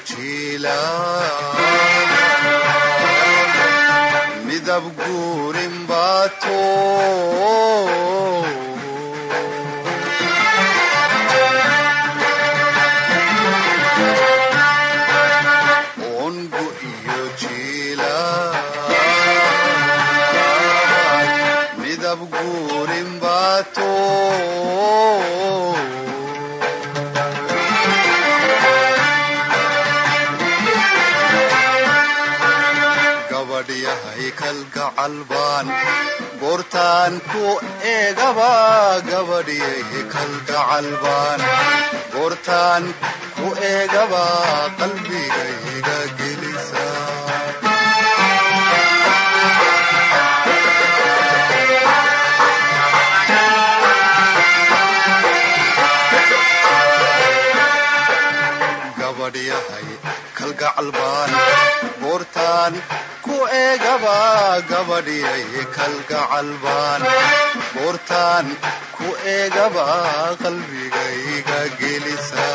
jiila midab guurin baato kalgacal baan goortaan ku eegaba gabadhyay kalgacal baan goortaan ku eegaba qalbigayga gelisa gabadhyahay kalgacal baan goortaan ku eegaba gabadhyay kalgacal baan goortaan ku eegaba qalbigayga gelisa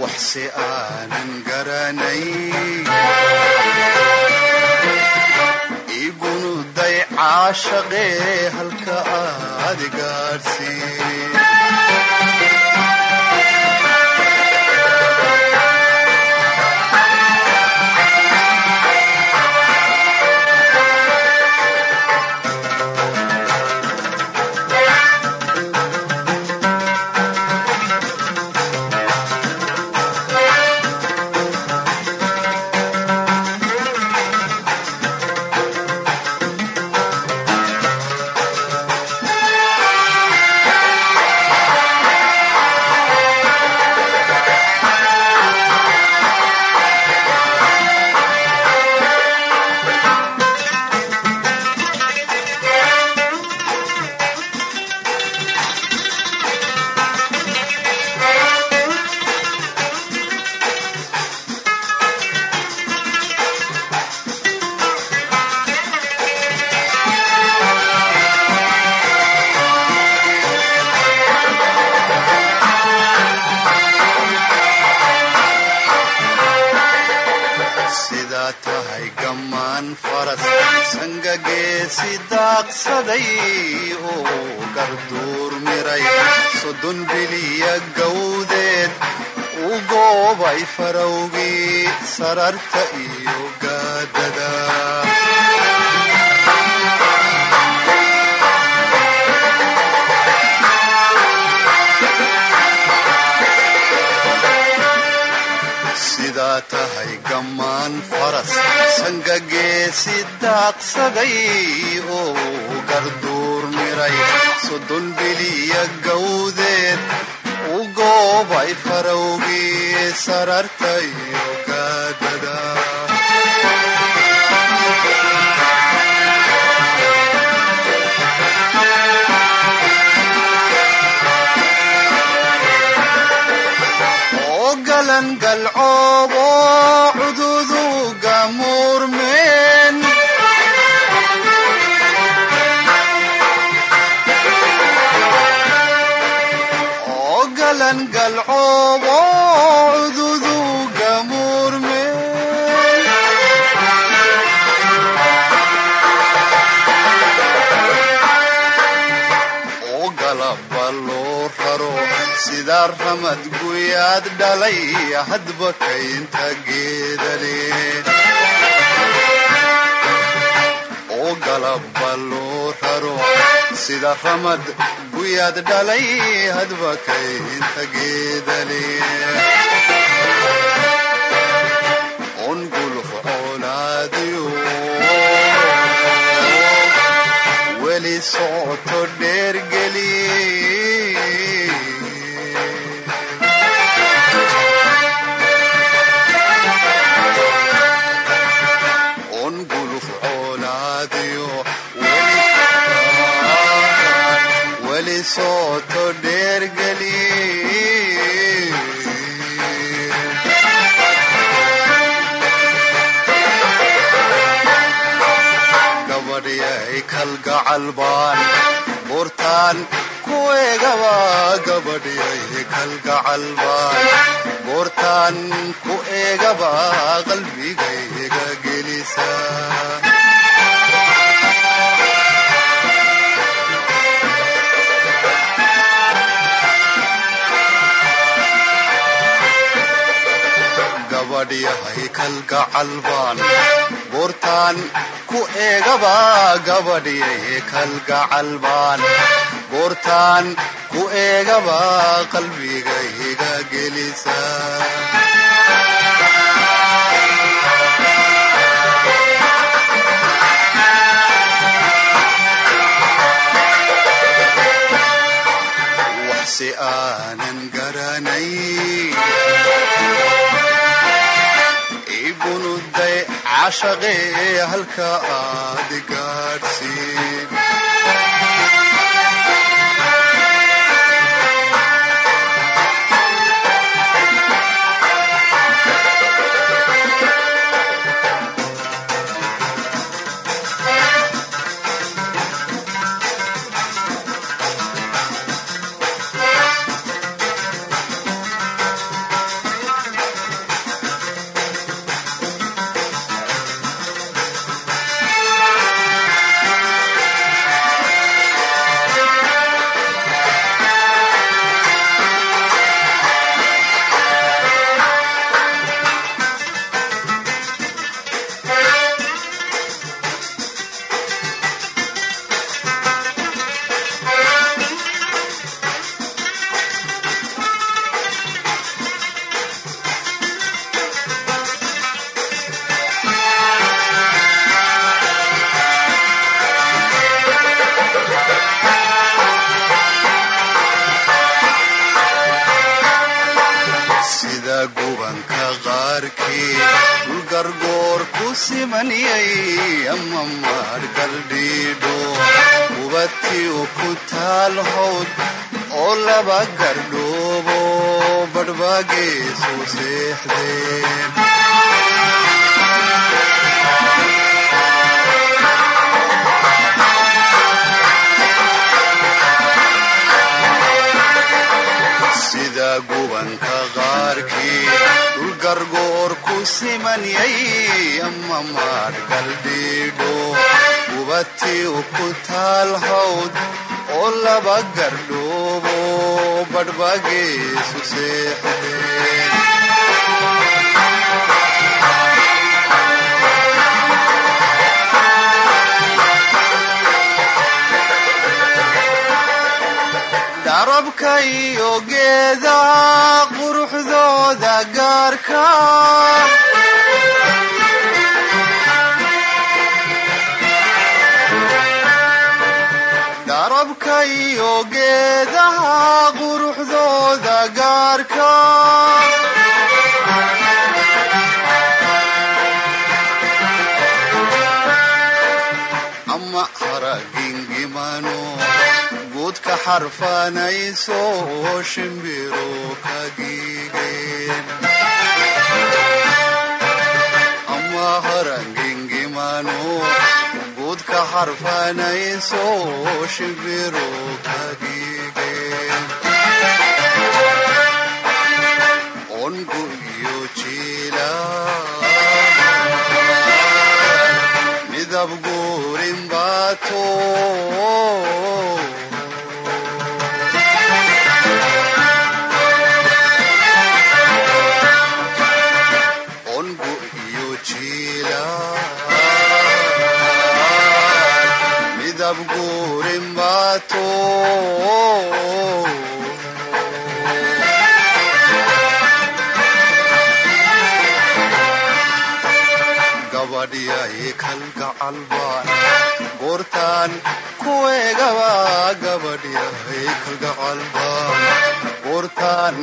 waxse aanan garanay caashaqee halka aad gaadhsiin sidaa ramad guyaad dhalay hadba kaynta geedale oo galaba loo raro sida ramad guyaad dhalay hadba kaynta colaadiyo weli socoto dheergeli kalgacal baan buurtaan ku eegaba gabadhyay kalgacal baan buurtaan ku eegaba qalbigayga gelisa gabadhyahay kalgacal baan buurtaan ku eegaba gabadhyay kalgacal baan buurtaan ku eegaba qalbigayga gelisa. Waxsi aanan cashaqee halka aad badhbaageesu seexdeen darabka iyo geeda quruxdooda gaarka iyo geedaha quruxdooda gaarka ama haragingimano guudka xarfanayso shimbiro ka giigeen ama haragingimano guudka xarfanayso shimbiro ka giigeen ongu iyo jiila midab guurin baato gabadhyay kalgacalbaan goortaan kuegaba gabadhyay kalgacalbaan goortaan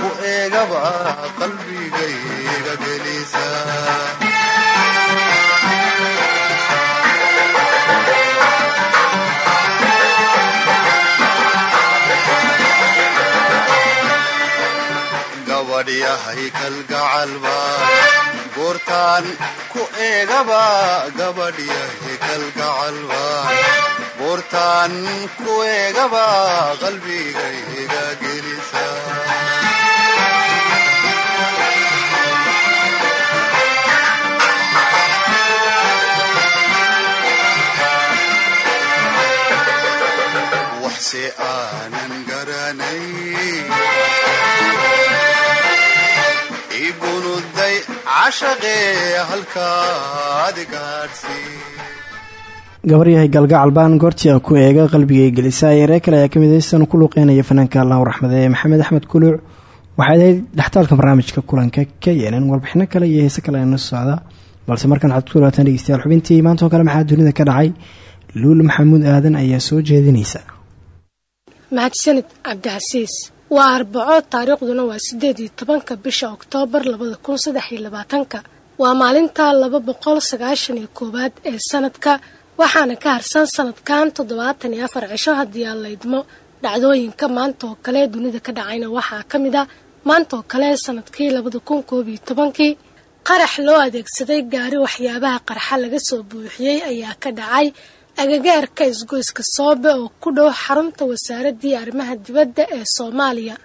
ku eegaba qalbigayga gelisa gabadhyahay kalgacal baan goortaan ku eegaba gabadhyahay kalgacal baan goortaan ku eegaba qalbigayga gelisa. Waxse aanan garanay igunuday cashaqee halkaad gaadhsii gabaryahay galgacal baan goortii ku eega qalbigay gelisa yaree kale ayaa ka mid heystan ku luuqeynaya fanaanka allahu raxmade maxamed axmed kuluuc. Waxay ahayd dhextaalka barnaamijka kulanka ka yeelan warbixino kale iyo heese kale aynu socda. Balse markan waxaad ku dhawaataan dhegeystayaal xubintii maanta oo kale maxaa dunida ka dhacay? Luul maxamuud aadan ayaa soo jeedinaysa. Mahadsanid cabdicasiis waa arbaco taariikhduna waa sideed iyo tobanka bisha oktoobar labada kun saddex iyo labaatanka. Waa maalinta laba boqol sagaashan iyo koowaad ee sanadka waxaana ka harsan sanadkan toddobaatan iyo afar cisho haddii aan laydmo dhacdooyinka maanta oo kale dunida ka dhacayna waxaa ka mid a maanta oo kale sannadkii labada kun koob iyo tobankii. Qarax loo adeegsaday gaari waxyaabaha qarxa laga soo buuxiyey ayaa ka dhacay agagaarka isgoyska soobe oo ku dhow xarunta wasaaradii arrimaha dibadda ee soomaaliya.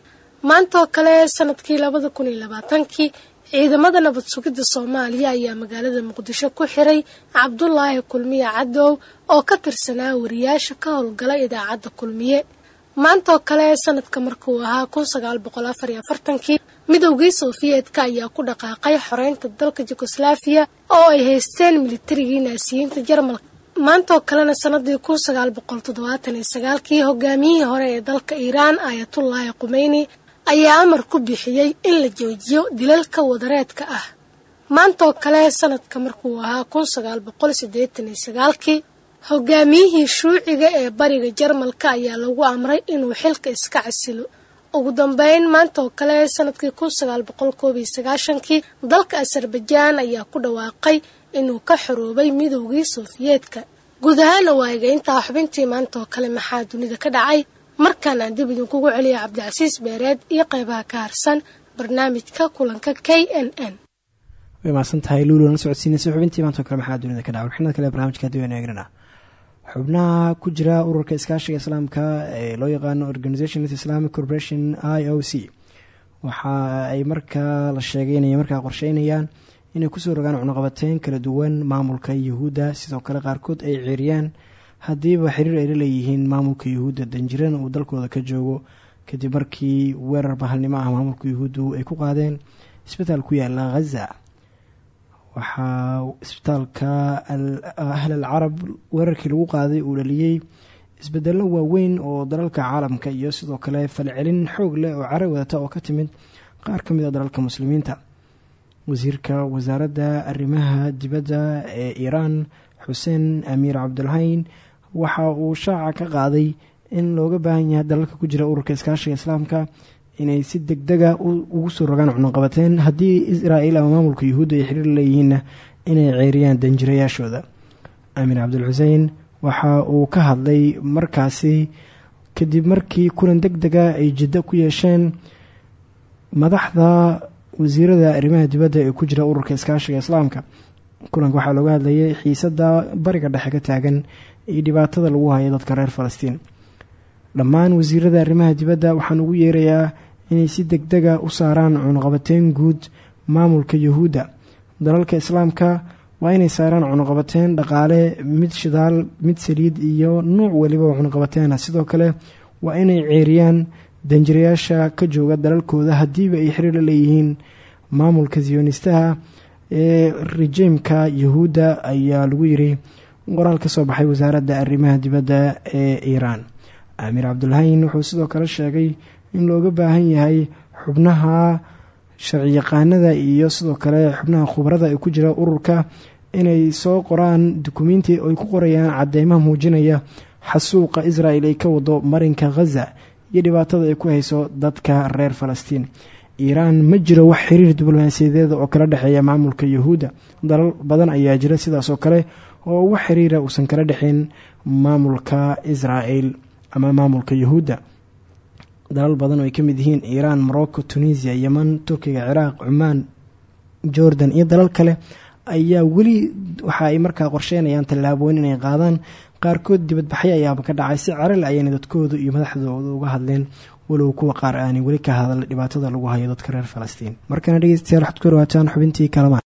Maanta oo kale sannadkii labada kun iyo labaatankii ciidamada nabad sugidda soomaaliya ayaa magaalada muqdisho ku xiray cabdulaahi kulmiye cadow oo ka tirsanaa wariyaasha ka howlgala idaacadda kulmiye. Maanta oo kale sanadka markuu ahaa kun sagaal boqol afar iyo afartankii midowgii sofiyeetka ayaa ku dhaqaaqay xoreynta dalka jugoslaafiya oo ay haysteen militarigii naasiyiinta jarmalka maanta oo kalena sanadii kun sagaal boqol toddobaatan iyo sagaalkii hogaamiyihii hore ee dalka iiraan aayatullaahi qumeyni ayaa amar ku bixiyey in la joojiyo dilalka wadareedka ah. Maanta oo kale sanadka markuu ahaa kun sagaal boqol siddeetan iyo sagaalkii hogaamiyihii shuuciga ee bariga jarmalka ayaa lagu amray inuu xilka iska casilo. Ugu dambeyn maanta oo kale sannadkii kun sagaal boqol koob iyo sagaashankii dalka asarbajaan ayaa ku dhawaaqay inuu ka xoroobay midowgii sofiyeetka guud ahaana waa egeyntaa xubintii maanta oo kale maxaa dunida ka dhacay? Markaan aan dib idinkugu celiya cabdicasiis beereed iyo qeybaha ka harsan barnaamijka kulanka k n n. Way mahadsan tahay luulu na socodsiinaysa xubintii maanta oo kale maxaa dunida ka dhacay? Warbixinada kale barnamijka haddii waynu xubnaha ku jira ururka iskaashiga islaamka ee loo yaqaano organisation islamic corporation i o c. Waxa ay markaa la sheegay inay markaa qorsheynayaan inay ku soo rogaan cunuqabateyn kala duwan maamulka yuhuudda. Sidoo kale qaarkood ay ceeriyaan haddiiba xiriir ay la leeyihiin maamulka yuhuudda danjiran uu dalkooda ka joogo. Kadib markii weerar bahalnimo ah maamulka yuhuuddu ay ku qaadeen isbitaal ku yaalla ghaza waxaa isbitaalka ahl al carab weerarkii lagu qaaday uu dhaliyey isbedello waaweyn oo dalalka caalamka iyo sidoo kale falcelin xoog leh oo cara wadata oo ka timid qaar ka mid a dalalka muslimiinta wasiirka wasaaradda arrimaha dibadda ee iiraan xuseen amiir cabdulhayn waxa uu shaaca ka qaaday in looga baahan yahay dalalka ku jira ururka iskaashiga islaamka inay si deg dega ugu soo rogaan cunuqabateen haddii israa'iil ama maamulka yuhuudda ay xiriir leeyihiinna inay ceeriyaan danjirayaashooda. Amiir cabdulxusein waxa uu ka hadlay markaasi kadib markii kulan deg dega ay jiddo ku yeesheen madaxda wasiirada arrimaha dibadda ee ku jira ururka iskaashiga islaamka. Kulanka waxaa looga hadlayay xiisadda bariga dhexe ka taagan iyo dhibaatada lagu hayo dadka reer falastiin. Dhammaan wasiirada arrimaha dibadda waxaan ugu yeerayaa inay si deg dega u saaraan cunuqabateyn guud maamulka yuhuudda. Dalalka islaamka waa inay saaraan cunuqabateyn dhaqaale mid shidaal mid saliid iyo nuuc weliba oo sidoo kale waa inay ceeriyaan danjirayaasha ka jooga dalalkooda haddiiba ay xiriir la leeyihiin. Maamulka siyonistaha ee rijiimka yuhuudda ayaa lagu yiri qoraal ka soo baxay wasaaradda arrimaha dibadda ee iiraan. Amiir cabdulhayn wuxuu sidoo kale sheegay in looga baahan yahay xubnaha sharciyaqaanada iyo sidoo kale xubnaha khubarada ee ku jira ururka inay soo qoraan dukumiinti ay ku qorayaan cadeymaha muujinaya xasuuqa israel ay ka wado marinka khaza iyo dhibaatada ay ku hayso dadka reer falastiin. Iiraan ma jiro wax xiriir diblomaasiyadeed oo kala dhexeeya maamulka yuhuudda. Dalal badan ayaa jira sidaas oo kale oo wax xiriira uusan kala dhexeyn maamulka israel ama maamulka yuhuudda. Dalal badan oo ay ka mid yihiin iiraan morocco tunisia yeman turkiga ciraaq cumaan jordan iyo dalal kale ayaa weli waxa ay markaa qorsheynayaan tallaabooyin inay qaadaan qaarkood dibadbaxyo ayaaba ka dhacay. Si carale ayayna dadkooda iyo madaxdooda uga hadleen walow kuwa qaar aanay weli ka hadal dhibaatada lagu hayo dadka reer falastiin. Markana dhegeystayaal waxaad ku dhawaataan xubintii kalamaan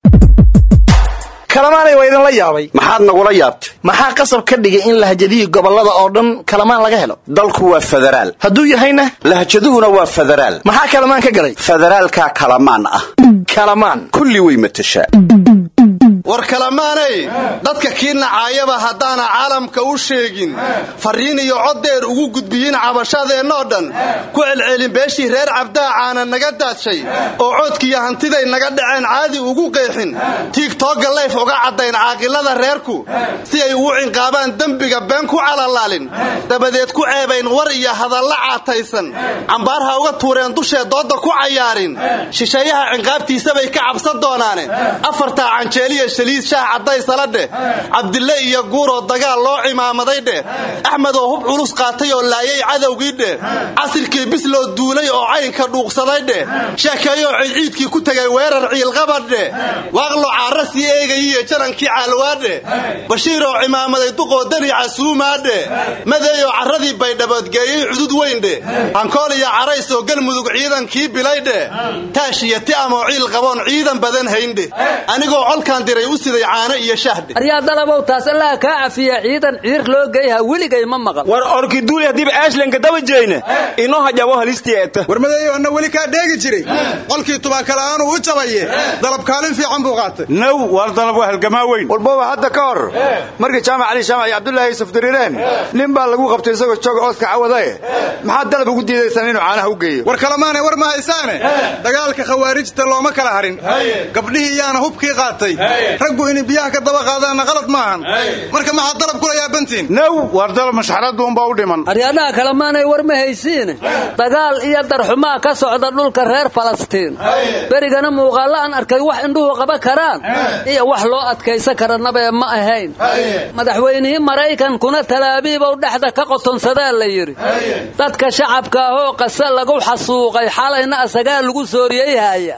kalamaanay waa idinla yaabay. Maxaad nagula yaabtay. Maxaa qasab ka dhigay in lahjadihii gobollada oo dhan kalamaan laga helo? Dalku waa federaal hadduu yahayna? Lahjaduhuna waa federaal maxaa kalamaan ka galay? Federaalkaa kalamaan ah kalamaan. Kulli way matashaa war kalamaanay dadka kii nacaayaba haddaana caalamka u sheegin. Farriin iyo coddeer ugu gudbiyin cabashadeennoo dhan. Ku celcelin beeshii reer cabdaacaana naga daadshay oo coodkiiyo hantiday naga dhaceen caadi ugu qeexin. Tiigtooga layf uga caddayn caaqilada reerku. Si ay ugu cinqaabaan dembiga been ku calalaalin. Dabadeed ku ceebayn war iyo hadalla caataysan. Cambaarha uga tuureen dushee doodda ku cayaarin. Shisheeyaha cinqaabtiisabay ka cabsan doonaane. Afartaa canjeeliya shaliid shaah cadday saladheh cabdille iyo guuroo dagaal loo cimaamaday dheh axmedoo hub culus qaatay oo laayay cadowgii dheh casirkii bisloo duulay oo caynka dhuuqsaday dheh sheekeeyoo ciidciidkii ku tegay weerar ciilqabad dheh waaqlo caara sii eegayiiyo janankii caalwaadheh bashiiroo cimaamaday duqoo dani casuumaadheh madeeyoo carradii baydhaboodgeeyey cudud weyndheh hankool iyo caraysoo galmudug ciidankii bilaydheh taash iyo ti'amoo ciil qaboon ciidan badan hayndheh anigoo colkaan diray u siday caano iyo shahde aryaa dalabow taas allaha kaa cafiya ciidan ciir loo geyha weligay ma maqal war orkiduuli haddiiba aashlanka daba jeyna inoo hajabo halistiyeeta war madeeyo anna weli kaa dheegi jiray. Qolkii tubaakala'aanuu u jabaye dalab kaalin fiican buu qaatay. Naw war dalab waa halgamaa weyn. Walbaba hadda ka hor markii jaamac cali shaamac iyo cabdullaahi yuusuf diriireen nin baa lagu qabtay isagoo jooga ooska cawadae maxaad dalab ugu diidaysaan inuu caanaha u geeyo? War kalamaane war ma haysaane dagaalka khawaarijta looma kala harin. Gabdhihii yaana hubkii qaatay raggu inay biyaha ka daba qaadaanna qalad maahan. Marka maxaad dalab kula yaabantiin naw war dalab mashxaradu unbaa u dhiman. Aryaadhaha kalemaanay war ma haysiine dagaal iyo darxumaa ka socda dhulka reer falastiin. Berigana muuqaallo aan arkay wax indhuhu qaba karaan. Iyo wax loo adkaysan karanabee ma ahayn. Madaxweynihii maraykankuna talaabiibow dhexda ka qotonsadaa la yidhi. Dadka shacabka ahoo qase lagu xasuuqay xalayna asagaa lagu sooriyey haaya.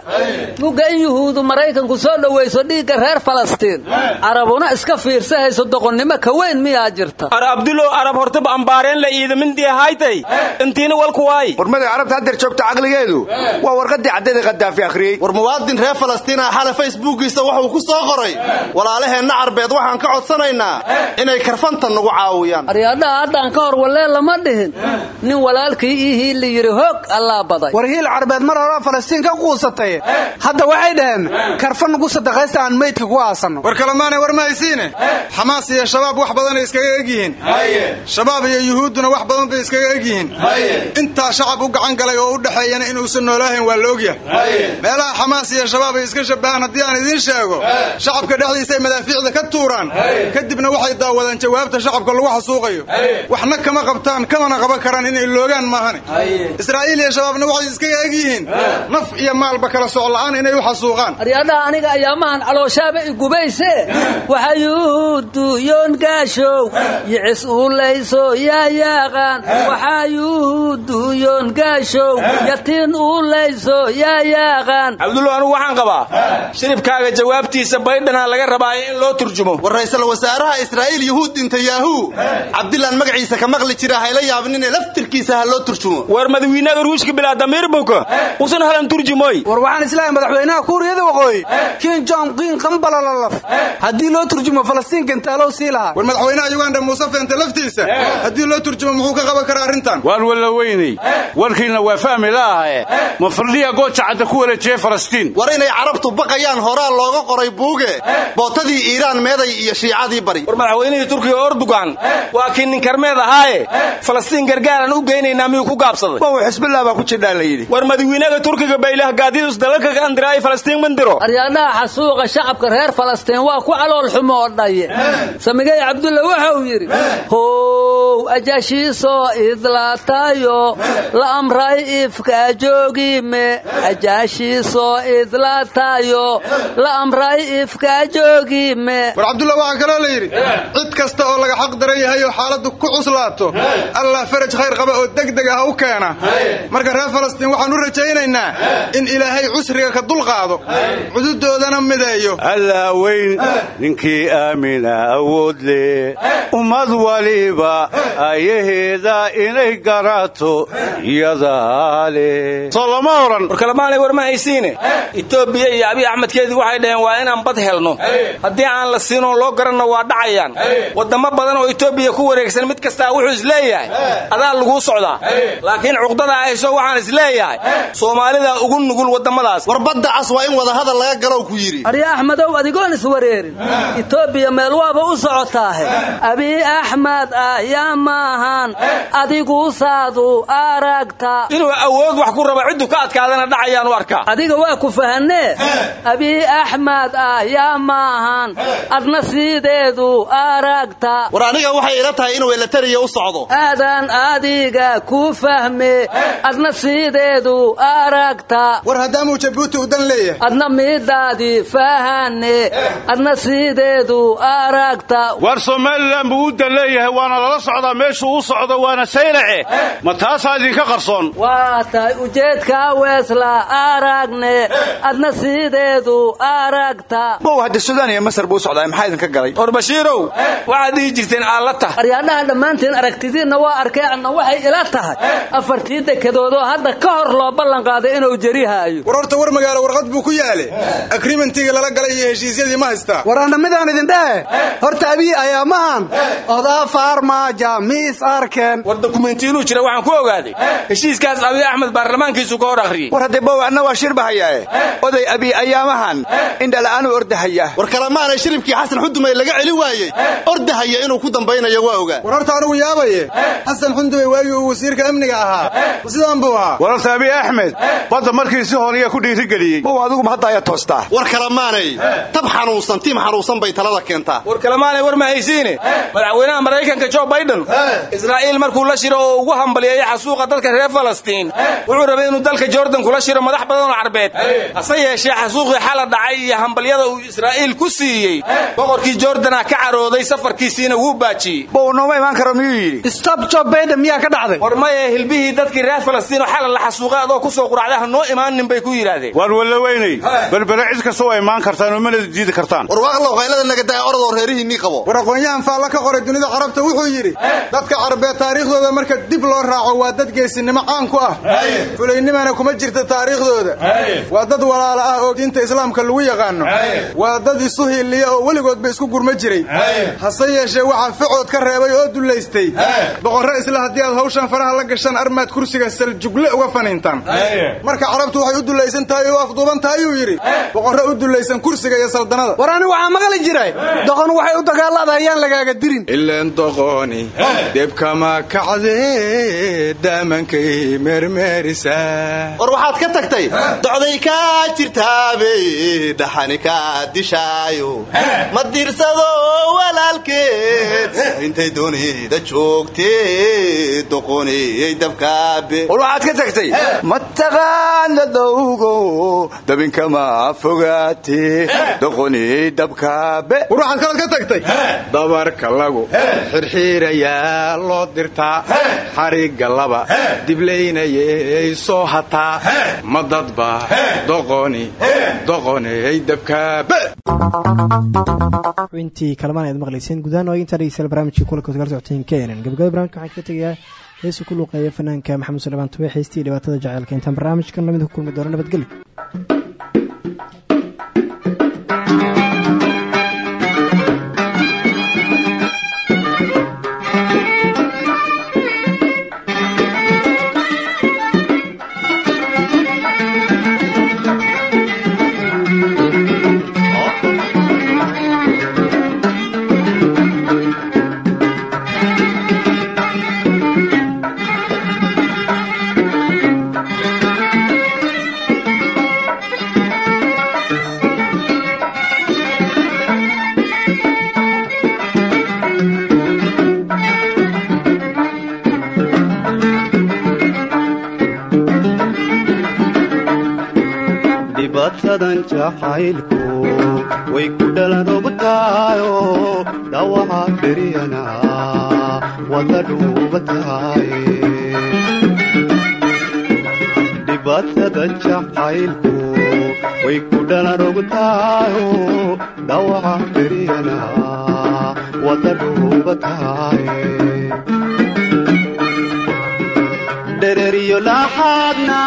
Mugga in yuhuudu maraykanku soo dhowayso dhiigga reer falastiin carabuna iska fiirsahayso doqonnimo ka weyn miyaa jirta? Ar abdulow arab hortaba ambaareen la iidamindii haytay? Intiina walku waay. Warmaday carabta haddeer joogta caqligeedu. Waa warqaddii caddeeda khadaafi akhriyey war muwaadin reer falastiina xale facebookiisa wuxuu ku soo qoray. Walaalaheenna carbeed waxaan ka codsanaynaa inay karfanta nagu caawiyaan. Aryaadhaha haddaan ka hor wallee lama dhihin. Nin walaalkii iihii la yidhi hoog allaa baday. War hiil carbeed mar horaa falastiin ka quusatay. Hadda waxay dhaheen karfa nugu sadaqaysta aan ku aasanno war kalamaanay war ma haysiine xamaas iyo shabaab wax badanay iskaga egyihiin shabaab iyo yuhuudduna wax badan bay iskaga egyihiin intaa shacab u gacan galay oo u dhexeeyana inuusan noolaahayn waa la ogyahay meelaha xamaas iyo shabaab ay iska shabahaan haddii aan idiin sheego shacabka dhexdiisa ay madaafiicda ka tuuraan kadibna waxay daawadaan jawaabta shacabka lagu xasuuqayo. Waxna kama qabtaan kamana qaban karaan inay loogaan maahane israa'iil iyo shabaabna waxay iskaga egyihiin naf iyo maalba kala soc la'aan inay u xasuuqaan. Aryaadhaha aniga ayaamahan calooshaaba igubayse waxa yuhuuddu yoon gaashow. Yicis uulayso yaa yaaqaan. Waxaa yuhuuddu yoon gaashow. Yatiin uulayso yaa yaaqaan. Cabdullo anugu waxaan qabaa. Shiribkaaga jawaabtiisa baydhanaa laga rabaayo in loo turjumo. War wasaaraha israa'iil yuhuud dhinta yaahu cabdilaan magaciisa ka maqli jira hayla yaabinine laftirkiisa ha loo turjumo. War madawiinaga ruushka bilaa damiir buka usan halan turjumoy war waxaan islaahay madaxweynaha kuuriyada waqooyi. Kin jong kin qambalalaf haddii loo turjumo falastiin gantaalow sii lahaa. War madaxweynaha yuganda muuse feente laftiisa. Haddii loo turjumo muxuu ka qaban karaa arrintan? Waan walla weynay warkiina waa fahmi la'ahaye ma fardhiya gooja cadda ku wareejiyey falastiin? War inay carabtu baqayaan horaa looga qoray buuge. Bootadii iiraan meeday iyo shiicadii bari. War madaxweynihii turkiga ordugan waa kii ninkarmeed ahaaye. Falastiin gargaaran u geynaynaa miyuu ku gaabsaday? Waa xisbillah baa ku jidhaa la yidhi. War madawiinaga turkiga baylah gaadidus dalalka ka andiraay falastiin mandiro aryaadhaha xasuuqa shacabka reer falastiin waa ku calool xumo oo dhaye. Samigay cabdulla waxa uu yidhi how ajaashiisoo idlaatayo la amray ifka joogime. Ajaashiisoo idlaatayo la amray ifka joogime. War cabdulla waxaa kaloo la yidhi cid kasta oo laga xaq daran yahay oo xaaladdu ku cuslaato allah faraj khayr qaba oo degdeg ah u keena. Marka reer falastiin waxaan u rajaynaynaa in ilaahay cusriga ka dulqaado cududoodana mideeyo allaa weyn ninkii aamina awood leh ummad waliba ayaheeda inay garaato iyadaa leh soo lama oran warkalamaanay war ma haysiine etoobiya iyo abiy axmedkeedii waxay dhaheen waa inaan bad helno. Haddii aan la siinoo loo garanno waa dhacayaan. Waddamo badan oo etoobiya ku wareegsan mid kastaa wuxuu is leeyahay adaa laguu socdaa. Laakiin cuqdada hayso waxaan is leeyahay soomaalidaa ugu nugul waddamadaas. War badda cas waa in wadahadal laga galow ku yidhi. Arya axmedow adigoon iswareerin etoobiya meel waaba u socotaahe abiy axmed ah yaa maahan adigu saadu aragta inuu awood wax ku raba ciddu ka adkaadana dhacayaan u arkaa adiga waa ku fahanee abiy axmed ah yaa maahan adna siideedu aragta war aniga waxay ila tahay inuu elatariya u socdo. Aadaan adiga ku fahme. Adna siideedu aragta war haddaamuu jabuuti u dan leeyahay. Adna miidaadii fahane adna siideedu aragta war somalilan buu u dan leeyahay waana lala socdaa meeshuu u socdo waana saylace ma taasaa idinka qarsoon? Waa tahay ujeedkaa weesla aragne adna siideedu aragta bow hadda suudaan iyo masar buu u socdaa maxaa idinka galay? War bashiirow waxaad dhihi jirteen aalla tah aryaadhaha aragtidiinna waa arkay adna waxay ila tahay. Afartii dekedoodoo hadda ka hor loo ballanqaaday inuu jerihaayo war horta war magaalo warqad buu ku yaale agriimentiga lala galay heshiisyadii ma haystaa war anna midaan idin dhahe horta abiy ayaa mahan odaa faarmaaja miis arkeen. War dokumenti inuu jira waxaan ku ogaaday. Heshiiskaas abiy axmed baarlamaankiisu ka hor akhriyey war haddee bow anna waa shirbahayaae oday abiy ayaamahan. Indhala'aanu ordahaya. War kalamaanay shiribkii xasan xudumay laga celi waayey. Ordahaya inuu ku dambaynayo waa ogaa war horta anugu yaabaye xasan xundubay waagii uu wasiirka amniga ahaa. Sidaan buu ahaa? War horta abiy axmed badda markii si horiya ku dhiirigeliyey. Hadda ayaa toostaa. War kalamaanay tab xanuunsan tiim xanuunsan bay talada keentaa. War kalamaanay war ma haysiine madaxweynaha maraykanka jo baiden israa'iil markuu la shiro oo ugu hambaliyeeyey xasuuqa dadka reer falastiin. Wuxuu rabay inuu dalka jordan kula shiro madax badan oo carbeed. Hase yeeshee xasuuqii xala dhacay iyo hambalyada uu israa'iil ku siiyey. Boqorkii jordana ka carooday safarkiisiina wuu baajiyey. Bow nooma imaan karo miyuu yidhi? Stop job baiden miyaa ka dhacday? War maye hilbihii dadkii reer falastiin oo xala la xasuuqay adoo ku soo quracday ha noo imaanin bay ku yidhaahdeen. Waan walla weynay berbere cid kasta waa imaan kartaan mana diidi kartaan. War waaqlow qaylada nagadaa orodoo reerihiinnii qabo. War aqoon-yahan faalla ka qoray dunida carabta wuxuu yidhi dadka carbeed taariikhdooda marka dib loo raaco waa dad geesinimo caan ku ah. Fulaynimana kuma jirta taariikhdooda. Waa dad walaala ah oo diinta islaamka lagu yaqaano. Waa dad isu hiiliya oo weligoodba isku gurma jiray. Hase yeeshee waxaa ficood ka reebay oo dullaystay boqorre isla haddii aad hawshan faraha la gashaan armaad kursiga saljugle uga faniintaan. Marka carabtu waxay u dullaysan tahay oo afduuban tahay ayuu yidhi. Boqorre u dullaysan kursiga iyo saldanada war ani waxaa maqli jiray. Doqon waxay u dagaaladayaan lagaaga dirin. Ileen doqoni debkama kacdee daamankay meermeerisa. War waxaad ka tagtay docday kaa jirtaabe dhaxani kaa dishaayo. Ma dirsado walaalkeed. Intay doonida joogtee doqoniyey dabkaabe war waxaad ka tagtay mataqaana dowgo dabinkama fogaate doqoniyey dabkaabe. War waxaad kalood ka tagtay. Dabarka lagu xirxiirayaa loo dirtaa xarigga laba. Diblaynayay soo hataa ma dadba doqoni. Doqoney dabkaabe. Intii kalamaan aad maqlayseen gudahaan oo intaa dhegeystayaal barnaamijkii kulanka kala socoteen keenan gabagabada barnamijka waxaan kaga tegayaa heesu ku luuqeeya fanaanka maxamed suleymaan tube heystii dhibaatada jaceylka intaan barnaamijkan la mid ku kulmi doono nabadgelyo thank you. Dhibaatadan jacaylku way ku dhalan rogtaayo dhawaca beryana wada dhuubataaye dhibaatada jacaylku way ku dhalan rogtaayo dhawaca beryana wada dhuubataaye dhereriyo laxaadna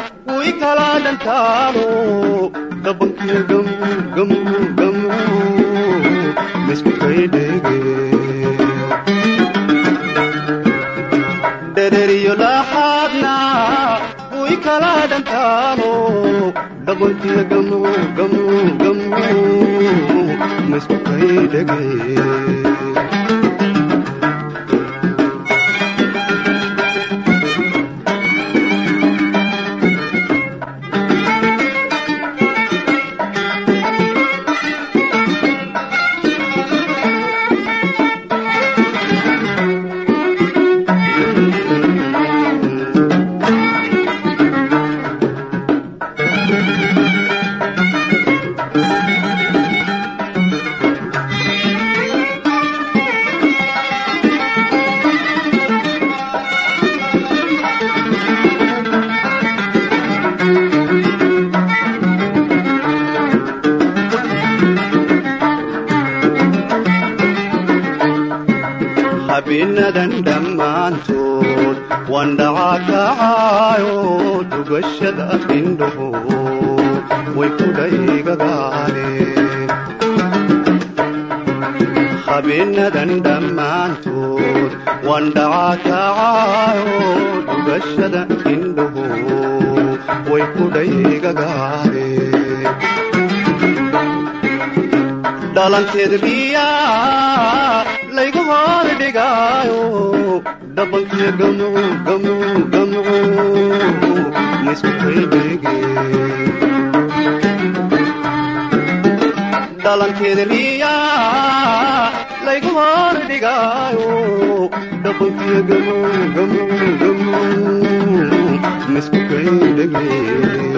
way kala dhantaalo dhabankiyo gamu gamu gamu misku kaydhege dhereriyo laxaadna way kala dhantaalo dhabankiyo gamu gamu gamu dhugashada indhaho way ku dhaygagaane habeenadan dhammaantood waan dhacakacaayo dhugashada indhaho way ku dhaygagaane dhalanteed biyaa laygu hor dhigaayo dhabankiyo gamu dhalanteed biyaa laygu hor dhigaayo dhabankiyo gamu gamu gamu maisku kaydhege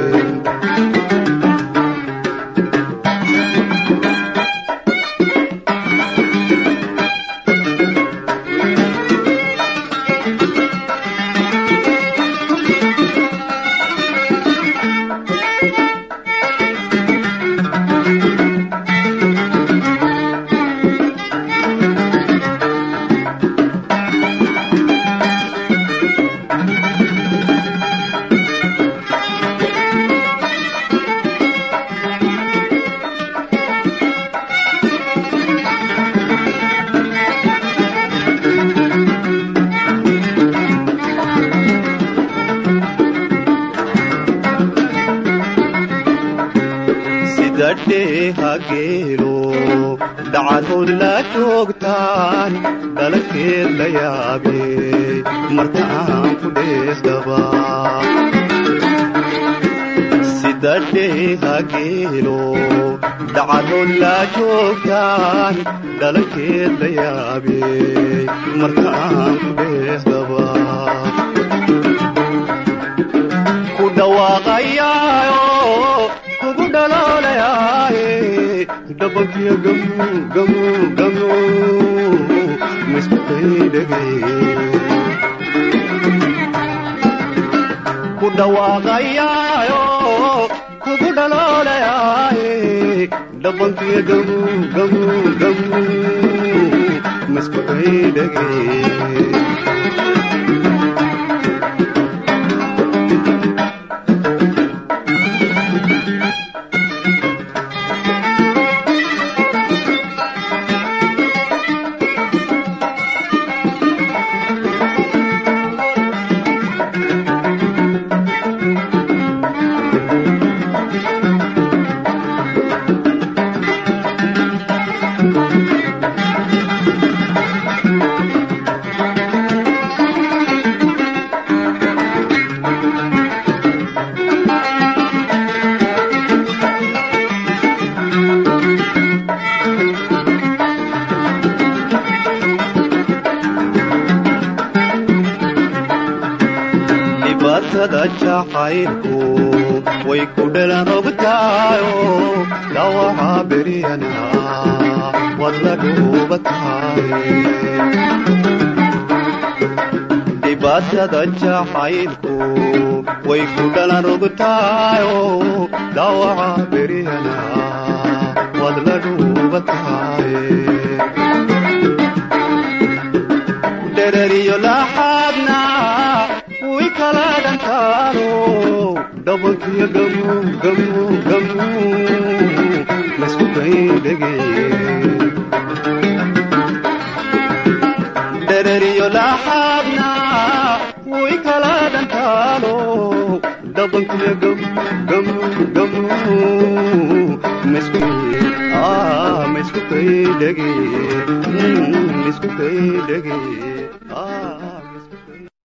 dhacadood la joogtaan dhalankeed la yaabe marka aan ku dheesdaba sidadhee hageelo dhacadood la joogtaan dhalankeed la yaabe marka aan ku dheesdaba ku dhawaaqayaayo kugu dhaloolayaye dhabankiyo gamu gamu gamu jacaylku way ku dhalan ogtaayo dhawaca beryana wad la dhuubatahay dhibaatada jacaylku way ku dhalan ogtaayo dhawaca beryana wad la dhuubatahay dhereriyo gamu laysku kaydhege dhereriyo laxaadna way kala maisku ah maisku kaydhege